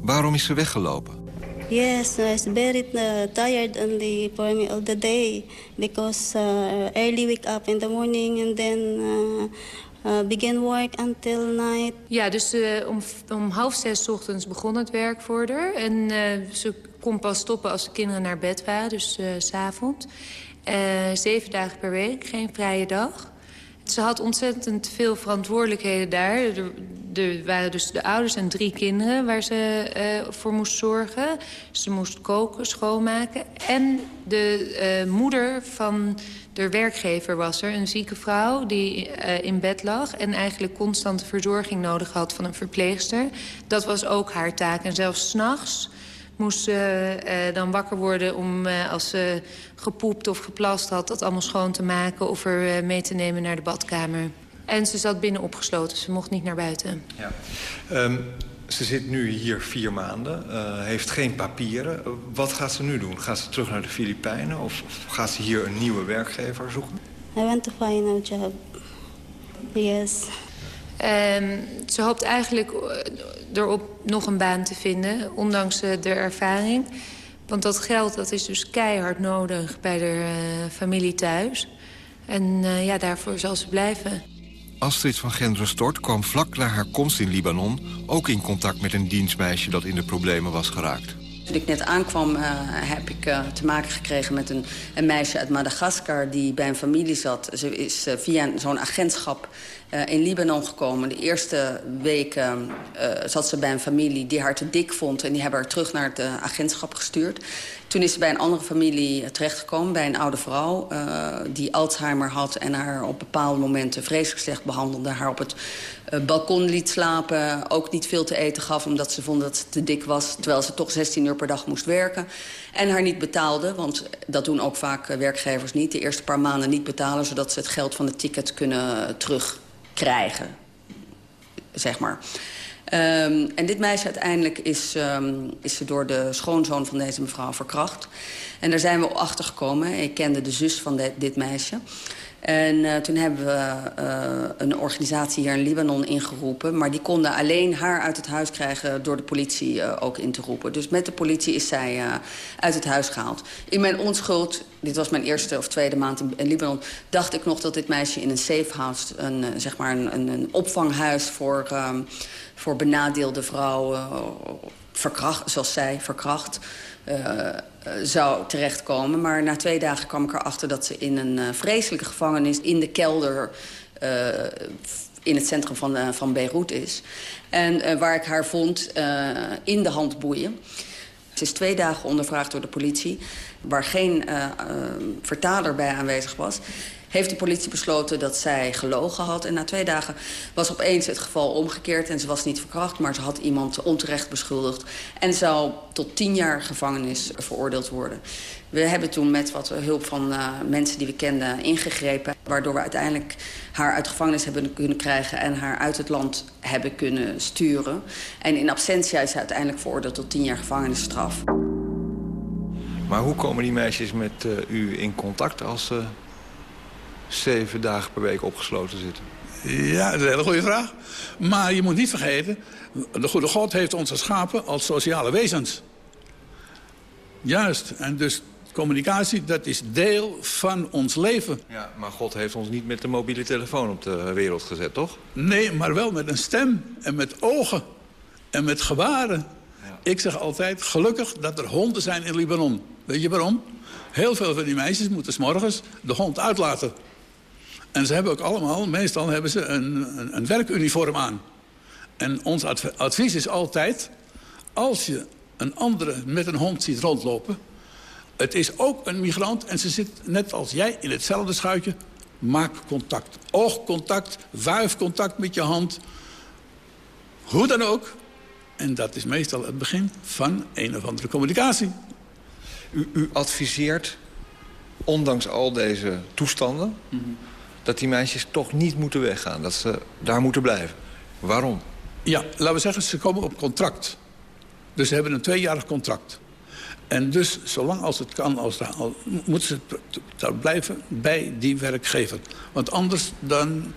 Waarom is ze weggelopen? Yes, I was very uh, tired only for me all the day because uh, early wake up in the morning and then uh, uh, begin work until night. Ja, dus uh, om, om half zes ochtends begon het werk voor haar. En uh, ze kon pas stoppen als de kinderen naar bed waren, dus uh, s'avonds. Uh, zeven dagen per week, geen vrije dag. Ze had ontzettend veel verantwoordelijkheden daar. Er, waren dus de ouders en drie kinderen waar ze uh, voor moest zorgen. Ze moest koken, schoonmaken. En de uh, moeder van de werkgever was er. Een zieke vrouw die uh, in bed lag... en eigenlijk constante verzorging nodig had van een verpleegster. Dat was ook haar taak. En zelfs s'nachts moest ze uh, dan wakker worden om uh, als ze gepoept of geplast had... dat allemaal schoon te maken of er uh, mee te nemen naar de badkamer. En ze zat binnen opgesloten, ze mocht niet naar buiten. Ja. Um, ze zit nu hier vier maanden, uh, heeft geen papieren. Wat gaat ze nu doen? Gaat ze terug naar de Filipijnen of, of gaat ze hier een nieuwe werkgever zoeken? I want to find a job. Yes. Um, ze hoopt eigenlijk erop nog een baan te vinden, ondanks uh, de ervaring. Want dat geld dat is dus keihard nodig bij de uh, familie thuis. En ja, daarvoor zal ze blijven. Astrid van Gendrestort kwam vlak na haar komst in Libanon... ook in contact met een dienstmeisje dat in de problemen was geraakt. Toen ik net aankwam uh, heb ik uh, te maken gekregen met een, een, meisje uit Madagaskar... die bij een familie zat. Ze is uh, via zo'n agentschap in Libanon gekomen. De eerste weken zat ze bij een familie die haar te dik vond... en die hebben haar terug naar het agentschap gestuurd. Toen is ze bij een andere familie terechtgekomen, bij een oude vrouw... Die Alzheimer had en haar op bepaalde momenten vreselijk slecht behandelde. Haar op het balkon liet slapen, ook niet veel te eten gaf... omdat ze vond dat ze te dik was, terwijl ze toch 16 uur per dag moest werken. En haar niet betaalde, want dat doen ook vaak werkgevers niet... de eerste paar maanden niet betalen, zodat ze het geld van het ticket kunnen terugkrijgen. Zeg maar. Um, en dit meisje uiteindelijk is, um, is ze door de schoonzoon van deze mevrouw verkracht. En daar zijn we achter gekomen. Ik kende de zus van de, dit meisje. En uh, toen hebben we uh, een organisatie hier in Libanon ingeroepen. Maar die konden alleen haar uit het huis krijgen door de politie uh, ook in te roepen. Dus met de politie is zij uit het huis gehaald. In mijn onschuld, dit was mijn eerste of tweede maand in, Libanon... dacht ik nog dat dit meisje in een safe house, een, zeg maar een, een, een opvanghuis voor... Um, voor benadeelde vrouwen, verkracht, zoals zij, verkracht, zou terechtkomen. Maar na twee dagen kwam ik erachter dat ze in een uh, vreselijke gevangenis... in de kelder uh, in het centrum van, van Beirut is. En waar ik haar vond in de handboeien. Ze is twee dagen ondervraagd door de politie... waar geen vertaler bij aanwezig was heeft de politie besloten dat zij gelogen had. En na twee dagen was opeens het geval omgekeerd. En ze was niet verkracht, maar ze had iemand onterecht beschuldigd. En zou tot tien jaar gevangenis veroordeeld worden. We hebben toen met wat hulp van uh, mensen die we kenden ingegrepen. Waardoor we uiteindelijk haar uit gevangenis hebben kunnen krijgen... en haar uit het land hebben kunnen sturen. En in absentia is ze uiteindelijk veroordeeld tot tien jaar gevangenisstraf. Maar hoe komen die meisjes met uh, u in contact als ze zeven dagen per week opgesloten zitten? Ja, dat is een hele goede vraag. Maar je moet niet vergeten, de goede God heeft ons geschapen als sociale wezens. Juist, en dus Communicatie, dat is deel van ons leven. Ja, maar God heeft ons niet met de mobiele telefoon op de wereld gezet, toch? Nee, maar wel met een stem en met ogen en met gebaren. Ik zeg altijd, gelukkig dat er honden zijn in Libanon. Weet je waarom? Heel veel van die meisjes moeten s morgens de hond uitlaten. En ze hebben ook allemaal, meestal hebben ze een, een, een werkuniform aan. En ons advies is altijd, als je een andere met een hond ziet rondlopen... het is ook een migrant en ze zit net als jij in hetzelfde schuitje... maak contact. Oogcontact, wuifcontact met je hand. Hoe dan ook. En dat is meestal het begin van een of andere communicatie. U, u adviseert, ondanks al deze toestanden... Mhm. Dat die meisjes toch niet moeten weggaan. Dat ze daar moeten blijven. Waarom? Ja, laten we zeggen, ze komen op contract. Dus ze hebben een tweejarig contract. En dus, zolang als het kan, als al, moeten ze blijven bij die werkgever. Want anders, dan,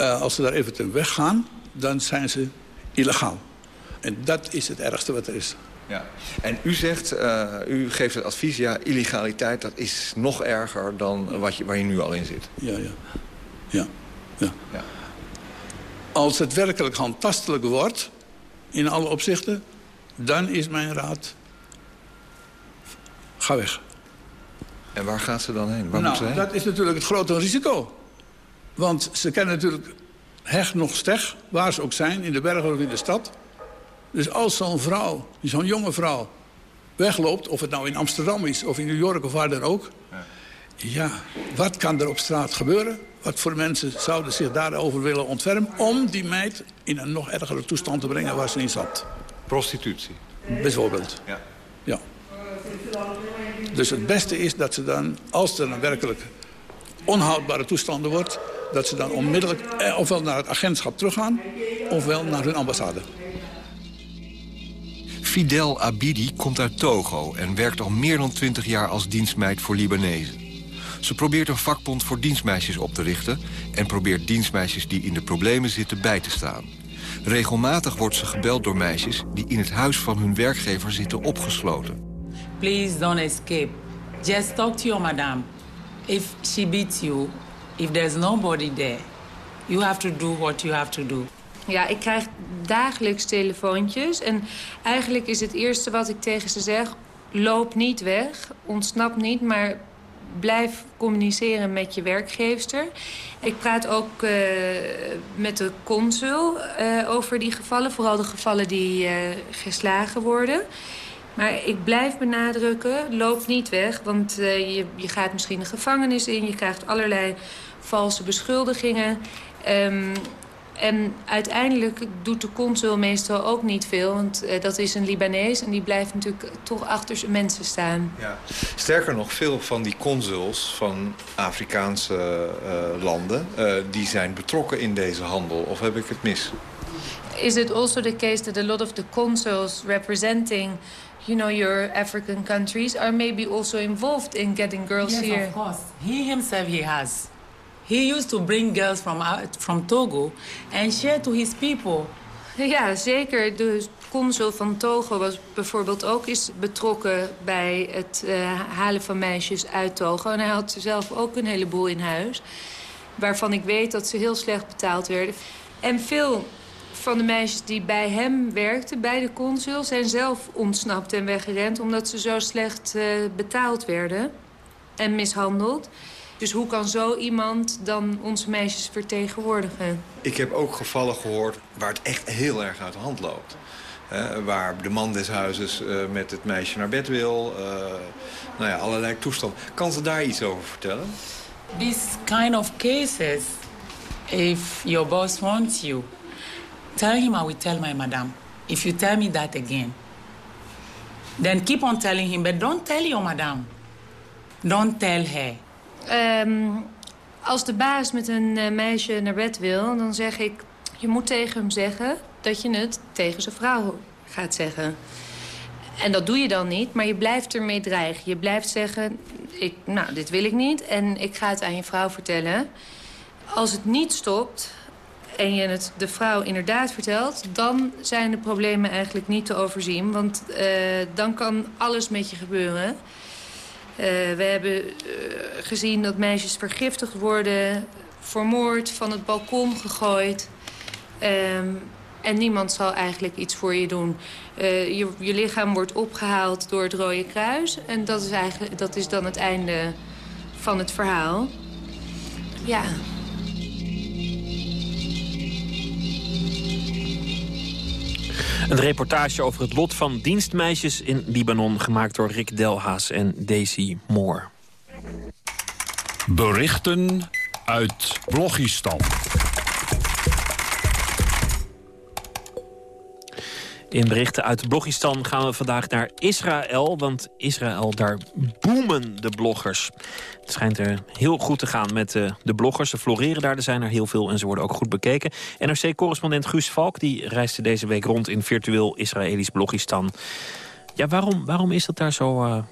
uh, als ze daar even weggaan, dan zijn ze illegaal. En dat is het ergste wat er is. Ja. En u zegt, uh, u geeft het advies, ja, illegaliteit dat is nog erger dan wat je, waar je nu al in zit. Ja, ja. Ja. ja. ja. Als het werkelijk handtastelijk wordt, in alle opzichten... dan is mijn raad... ga weg. En waar gaat ze dan heen? Waar nou, ze heen? dat is natuurlijk het grote risico. Want ze kennen natuurlijk hecht nog steg, waar ze ook zijn... in de bergen of in de stad. Dus als zo'n vrouw, zo'n jonge vrouw, wegloopt... of het nou in Amsterdam is of in New York of waar dan ook... Ja. wat kan er op straat gebeuren? Wat voor mensen zouden zich daarover willen ontfermen... om die meid in een nog ergere toestand te brengen waar ze in zat? Prostitutie. Bijvoorbeeld. Ja. ja. Dus het beste is dat ze dan, als er een werkelijk onhoudbare toestanden wordt... dat ze dan onmiddellijk eh, ofwel naar het agentschap teruggaan... ofwel naar hun ambassade. Fidel Abidi komt uit Togo en werkt al meer dan 20 jaar als dienstmeid voor Libanezen. Ze probeert een vakbond voor dienstmeisjes op te richten... en probeert dienstmeisjes die in de problemen zitten bij te staan. Regelmatig wordt ze gebeld door meisjes die in het huis van hun werkgever zitten opgesloten. Please don't escape. Just talk to your madam. If she beats you, if there's nobody there, you have to do what you have to do. Ja, ik krijg dagelijks telefoontjes. En eigenlijk is het eerste wat ik tegen ze zeg... loop niet weg, ontsnap niet, maar blijf communiceren met je werkgeefster. Ik praat ook uh, met de consul uh, over die gevallen. Vooral de gevallen die uh, geslagen worden. Maar ik blijf benadrukken, loop niet weg. Want je, je gaat misschien de gevangenis in. Je krijgt allerlei valse beschuldigingen. Um, en uiteindelijk doet de consul meestal ook niet veel. Want uh, dat is een Libanees en die blijft natuurlijk toch achter zijn mensen staan. Ja. Sterker nog, veel van die consuls van Afrikaanse uh, landen... Uh, die zijn betrokken in deze handel. Of heb ik het mis? Is it also the case that a lot of the consuls representing... you know, your African countries are maybe also involved in getting girls yes, here? Yes, of course. He himself, he has. He used to bring girls from, from Togo and share to his people. Ja, zeker. De consul van Togo was bijvoorbeeld ook eens betrokken bij het uh, halen van meisjes uit Togo. En hij had zelf ook een heleboel in huis. Waarvan ik weet dat ze heel slecht betaald werden. En veel van de meisjes die bij hem werkten, bij de consul... zijn zelf ontsnapt en weggerend omdat ze zo slecht uh, betaald werden en mishandeld. Dus hoe kan zo iemand dan onze meisjes vertegenwoordigen? Ik heb ook gevallen gehoord waar het echt heel erg uit de hand loopt. Uh, waar de man des huizes uh, met het meisje naar bed wil. Uh, nou ja, allerlei toestanden. Kan ze daar iets over vertellen? These kind of cases, if your boss wants you, tell him I will tell my madam. If you tell me that again, then keep on telling him, but don't tell your madam. Don't tell her. Um, als de baas met een uh, meisje naar bed wil, dan zeg ik... je moet tegen hem zeggen dat je het tegen zijn vrouw gaat zeggen. En dat doe je dan niet, maar je blijft ermee dreigen. Je blijft zeggen, ik, nou, dit wil ik niet en ik ga het aan je vrouw vertellen. Als het niet stopt en je het de vrouw inderdaad vertelt... dan zijn de problemen eigenlijk niet te overzien. Want uh, dan kan alles met je gebeuren... we hebben gezien dat meisjes vergiftigd worden, vermoord, van het balkon gegooid. Ehm, en niemand zal eigenlijk iets voor je doen. je, je lichaam wordt opgehaald door het Rode Kruis. En dat is, eigenlijk, dat is dan het einde van het verhaal. Ja. Een reportage over het lot van dienstmeisjes in Libanon... gemaakt door Rick Delhaas en Daisy Moore. Berichten uit Blogistan. In berichten uit Blogistan gaan we vandaag naar Israël. Want Israël, daar boomen de bloggers. Het schijnt er heel goed te gaan met de, de bloggers. Ze floreren daar, er zijn er heel veel en ze worden ook goed bekeken. NRC-correspondent Guus Valk die reisde deze week rond in virtueel Israëlisch Blogistan. Ja, waarom, waarom is dat daar zo uh,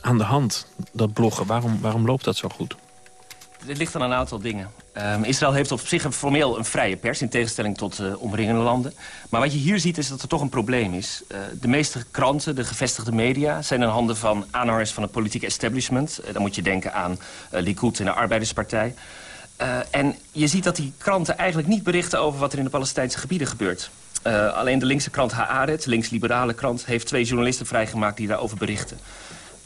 aan de hand, dat bloggen? Waarom, waarom loopt dat zo goed? Dit ligt aan een aantal dingen. Um, Israël heeft op zich formeel een vrije pers... in tegenstelling tot uh, omringende landen. Maar wat je hier ziet is dat er toch een probleem is. Uh, de meeste kranten, de gevestigde media... zijn in handen van aanhangers van het politieke establishment. Uh, dan moet je denken aan Likud en de Arbeiderspartij. en je ziet dat die kranten eigenlijk niet berichten... over wat er in de Palestijnse gebieden gebeurt. alleen de linkse krant Haaretz, links-liberale krant... heeft twee journalisten vrijgemaakt die daarover berichten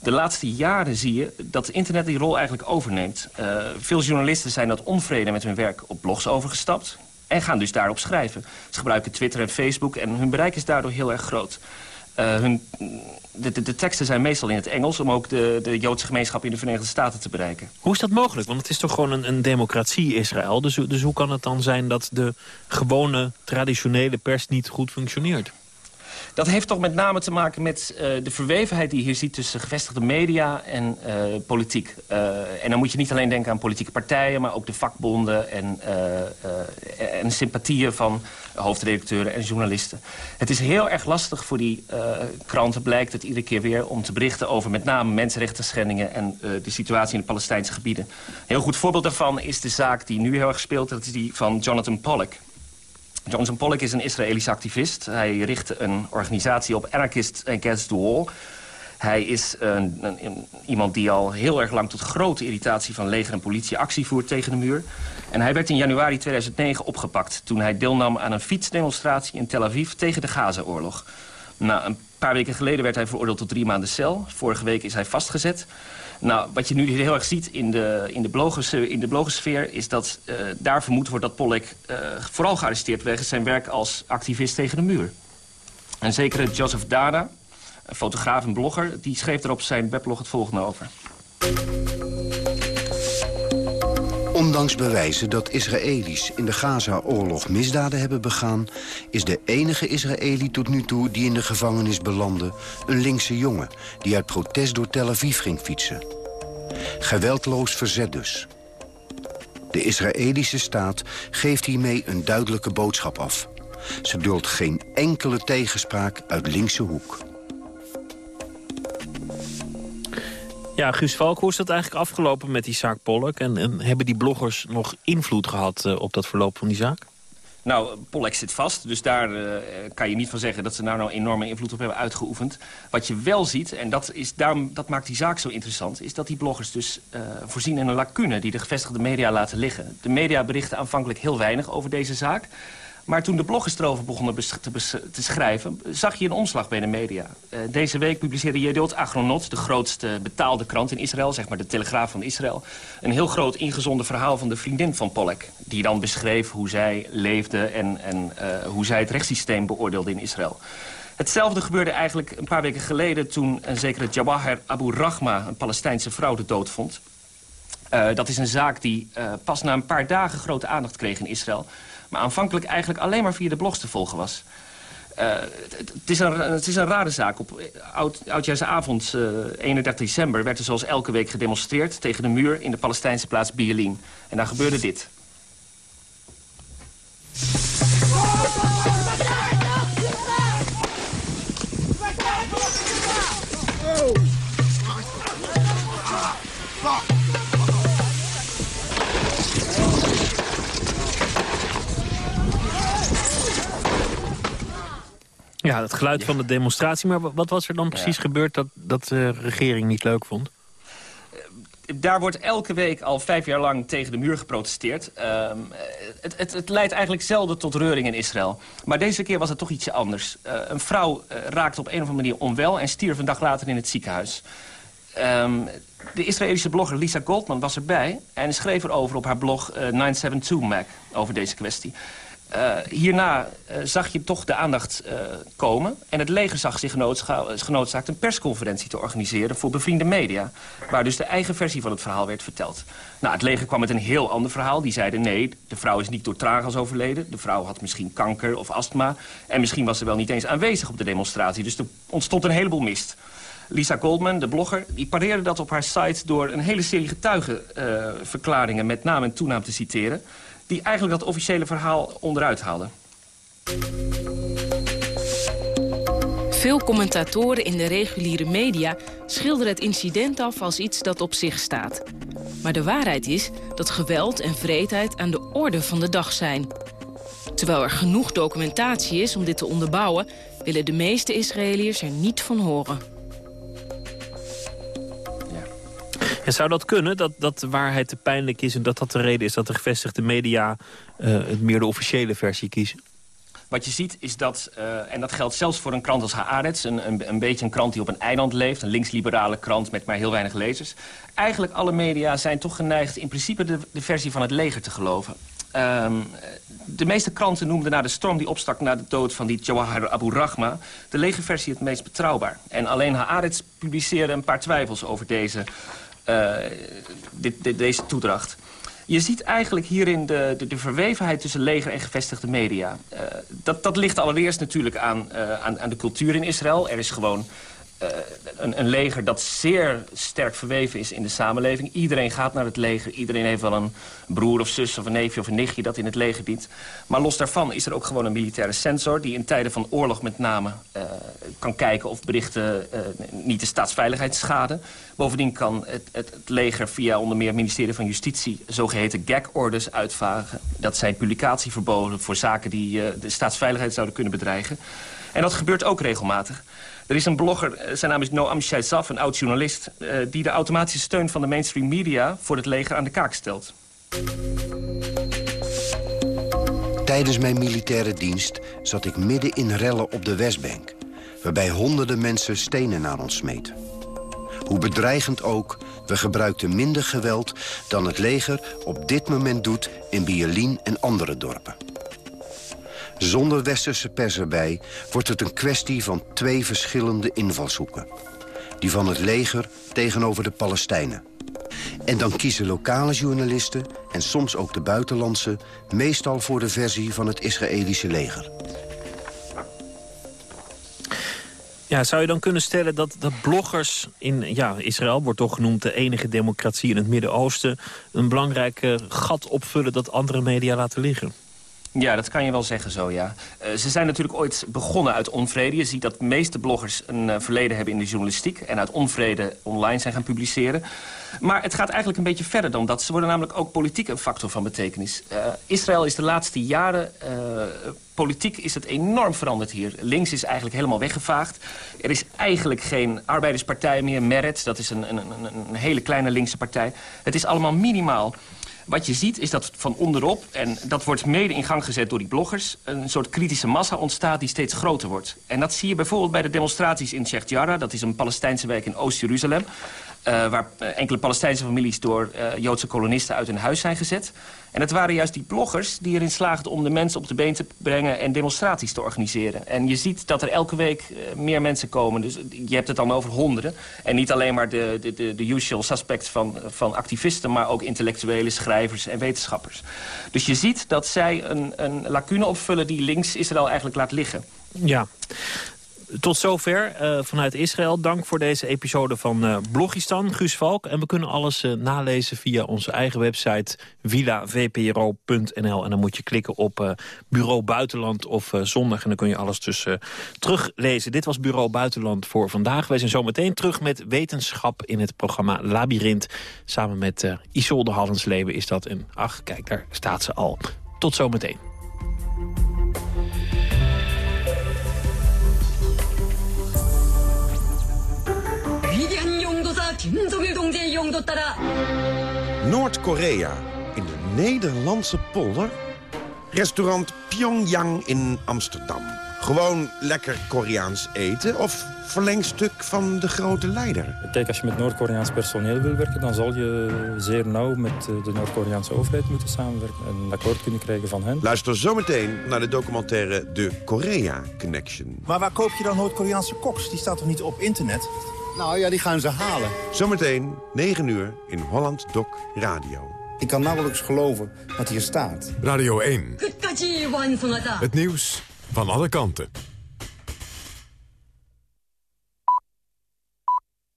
de laatste jaren zie je dat internet die rol eigenlijk overneemt. Uh, veel journalisten zijn dat onvrede met hun werk op blogs overgestapt... en gaan dus daarop schrijven. Ze gebruiken Twitter en Facebook en hun bereik is daardoor heel erg groot. Uh, hun, de, de, de, teksten zijn meestal in het Engels... om ook de, de Joodse gemeenschap in de Verenigde Staten te bereiken. Hoe is dat mogelijk? Want het is toch gewoon een, een democratie, Israël. Dus, dus hoe kan het dan zijn dat de gewone, traditionele pers niet goed functioneert? Dat heeft toch met name te maken met uh, de verwevenheid die je hier ziet... tussen gevestigde media en uh, politiek. Uh, en dan moet je niet alleen denken aan politieke partijen... maar ook de vakbonden en, en sympathieën van hoofdredacteuren en journalisten. Het is heel erg lastig voor die kranten, blijkt het iedere keer weer... om te berichten over met name mensenrechten schendingen... en de situatie in de Palestijnse gebieden. Een heel goed voorbeeld daarvan is de zaak die nu heel erg speelt... dat is die van Jonathan Pollock. Johnson Pollock is een Israëlische activist. Hij richtte een organisatie op Anarchist Against the Wall. Hij is iemand die al heel erg lang tot grote irritatie van leger en politie actie voert tegen de muur. En hij werd in januari 2009 opgepakt toen hij deelnam aan een fietsdemonstratie in Tel Aviv tegen de Gaza-oorlog. Een paar weken geleden werd hij veroordeeld tot drie maanden cel. Vorige week is hij vastgezet. Nou, wat je nu heel erg ziet in de, in de, blogers, in de blogosfeer... is dat uh, daar vermoed wordt dat Pollock uh, vooral gearresteerd wegens zijn werk als activist tegen de muur. En zekere Joseph Dada, een fotograaf en blogger... die schreef er op zijn weblog het volgende over. Ondanks bewijzen dat Israëli's in de Gaza-oorlog misdaden hebben begaan... is de enige Israëli tot nu toe die in de gevangenis belandde... een linkse jongen die uit protest door Tel Aviv ging fietsen. Geweldloos verzet dus. De Israëlische staat geeft hiermee een duidelijke boodschap af. Ze duldt geen enkele tegenspraak uit linkse hoek. Ja, Guus Valk, hoe is dat eigenlijk afgelopen met die zaak Pollock? En, en hebben die bloggers nog invloed gehad uh, op dat verloop van die zaak? Nou, Pollock zit vast, dus daar uh, kan je niet van zeggen... dat ze daar nou enorme invloed op hebben uitgeoefend. Wat je wel ziet, en dat, is, daarom, dat maakt die zaak zo interessant... is dat die bloggers dus uh, voorzien in een lacune die de gevestigde media laten liggen. De media berichten aanvankelijk heel weinig over deze zaak... Maar toen de bloggers erover begonnen te, te, schrijven... zag je een omslag bij de media. Uh, deze week publiceerde Jedot Agronot, de grootste betaalde krant in Israël... zeg maar de Telegraaf van Israël... een heel groot ingezonden verhaal van de vriendin van Pollack... die dan beschreef hoe zij leefde en, en uh, hoe zij het rechtssysteem beoordeelde in Israël. Hetzelfde gebeurde eigenlijk een paar weken geleden... toen een zekere Jawahar Abu Rahma, een Palestijnse vrouw, de dood vond... Uh, dat is een zaak die pas na een paar dagen grote aandacht kreeg in Israël maar aanvankelijk eigenlijk alleen maar via de blogs te volgen was. Uh, het, is een, het is een rare zaak. Op oud, oudjaarsavond, uh, 31 december, werd er zoals elke week gedemonstreerd... tegen de muur in de Palestijnse plaats Bielin. En daar gebeurde dit. Ja, het geluid van de demonstratie. Maar wat was er dan precies gebeurd dat, dat de regering niet leuk vond? daar wordt elke week al vijf jaar lang tegen de muur geprotesteerd. Ehm, het, het, het, leidt eigenlijk zelden tot reuring in Israël. Maar deze keer was het toch ietsje anders. Uh, een vrouw uh, raakte op een of andere manier onwel... en stierf een dag later in het ziekenhuis. Um, de Israëlische blogger Lisa Goldman was erbij... en schreef erover op haar blog uh, 972 Mac over deze kwestie. Uh, hierna uh, zag je toch de aandacht uh, komen. En het leger zag zich genoodzaakt een persconferentie te organiseren... voor bevriende media. Waar dus de eigen versie van het verhaal werd verteld. Nou, het leger kwam met een heel ander verhaal. Die zeiden nee, de vrouw is niet door tragas overleden. De vrouw had misschien kanker of astma. En misschien was ze wel niet eens aanwezig op de demonstratie. Dus er ontstond een heleboel mist. Lisa Goldman, de blogger, die pareerde dat op haar site... door een hele serie getuigenverklaringen met naam en toenaam te citeren die eigenlijk dat officiële verhaal onderuit haalden. Veel commentatoren in de reguliere media schilderen het incident af als iets dat op zich staat. Maar de waarheid is dat geweld en vreedheid aan de orde van de dag zijn. Terwijl er genoeg documentatie is om dit te onderbouwen... willen de meeste Israëliërs er niet van horen. Zou dat kunnen, dat, dat de waarheid te pijnlijk is... en dat dat de reden is dat de gevestigde media uh, het meer de officiële versie kiezen? Wat je ziet is dat, uh, en dat geldt zelfs voor een krant als Haaretz... Een, een, een, beetje een krant die op een eiland leeft... een linksliberale krant met maar heel weinig lezers. Eigenlijk alle media zijn toch geneigd in principe de, de versie van het leger te geloven. Um, de meeste kranten noemden na de storm die opstak na de dood van die Jawahar Abu Rahma... de legerversie het meest betrouwbaar. En alleen Haaretz publiceerde een paar twijfels over deze dit, dit, deze toedracht. Je ziet eigenlijk hierin de, de, verwevenheid tussen leger en gevestigde media. Uh, dat, dat ligt allereerst natuurlijk aan, uh, aan, aan de cultuur in Israël. Er is gewoon een, een, leger dat zeer sterk verweven is in de samenleving. Iedereen gaat naar het leger. Iedereen heeft wel een broer of zus of een neefje of een nichtje dat in het leger dient. Maar los daarvan is er ook gewoon een militaire censor... die in tijden van oorlog met name uh, kan kijken of berichten uh, niet de staatsveiligheid schaden. Bovendien kan het, het, het, leger via onder meer het ministerie van Justitie... zogeheten gag-orders uitvagen. Dat zijn publicatieverboden voor zaken die de staatsveiligheid zouden kunnen bedreigen. En dat gebeurt ook regelmatig. Er is een blogger, eh, zijn naam is Noam Shaizaf, een oud-journalist... Uh, die de automatische steun van de mainstream media voor het leger aan de kaak stelt. Tijdens mijn militaire dienst zat ik midden in rellen op de Westbank... waarbij honderden mensen stenen naar ons smeten. Hoe bedreigend ook, we gebruikten minder geweld... dan het leger op dit moment doet in Bielin en andere dorpen. Zonder westerse pers erbij wordt het een kwestie van twee verschillende invalshoeken. Die van het leger tegenover de Palestijnen. En dan kiezen lokale journalisten, en soms ook de buitenlandse... meestal voor de versie van het Israëlische leger. Ja, zou je dan kunnen stellen dat, dat bloggers in ja, Israël... wordt toch genoemd de enige democratie in het Midden-Oosten... een belangrijk gat opvullen dat andere media laten liggen? Ja, dat kan je wel zeggen zo, ja. Uh, ze zijn natuurlijk ooit begonnen uit onvrede. Je ziet dat de meeste bloggers een uh, verleden hebben in de journalistiek... en uit onvrede online zijn gaan publiceren. Maar het gaat eigenlijk een beetje verder dan dat. Ze worden namelijk ook politiek een factor van betekenis. Uh, Israël is de laatste jaren... politiek is het enorm veranderd hier. Links is eigenlijk helemaal weggevaagd. Er is eigenlijk geen arbeiderspartij meer. Meretz, dat is een, een, een, een hele kleine linkse partij. Het is allemaal minimaal. Wat je ziet is dat van onderop, en dat wordt mede in gang gezet door die bloggers... een soort kritische massa ontstaat die steeds groter wordt. En dat zie je bijvoorbeeld bij de demonstraties in Sheikh Jarrah. Dat is een Palestijnse wijk in Oost-Jeruzalem. Uh, waar enkele Palestijnse families door uh, Joodse kolonisten uit hun huis zijn gezet. En het waren juist die bloggers die erin slaagden om de mensen op de been te brengen... en demonstraties te organiseren. En je ziet dat er elke week meer mensen komen. Dus je hebt het dan over honderden. En niet alleen maar de, de, de, de usual suspects van, van activisten... maar ook intellectuele schrijvers en wetenschappers. Dus je ziet dat zij een, een lacune opvullen die links Israël eigenlijk laat liggen. Ja. Tot zover uh, vanuit Israël. Dank voor deze episode van uh, Blogistan, Guus Valk. En we kunnen alles uh, nalezen via onze eigen website villavpro.nl. En dan moet je klikken op Bureau Buitenland of Zondag. En dan kun je alles dus teruglezen. Dit was Bureau Buitenland voor vandaag. Wij zijn zometeen terug met wetenschap in het programma Labyrinth. Samen met Isolde Hallensleven is dat. En ach, kijk, daar staat ze al. Tot zometeen. Noord-Korea, in de Nederlandse polder. Restaurant Pyongyang in Amsterdam. Gewoon lekker Koreaans eten of verlengstuk van de grote leider? Kijk, als je met Noord-Koreaans personeel wil werken... dan zal je zeer nauw met eh, de Noord-Koreaanse overheid moeten samenwerken... en een akkoord kunnen krijgen van hen. Luister zometeen naar de documentaire De Korea Connection. Maar waar koop je dan Noord-Koreaanse koks? Die staat toch niet op internet? Nou ja, die gaan ze halen. Zometeen, 9 uur, in Holland Doc Radio. Ik kan nauwelijks geloven wat hier staat. Radio 1. Het nieuws van alle kanten.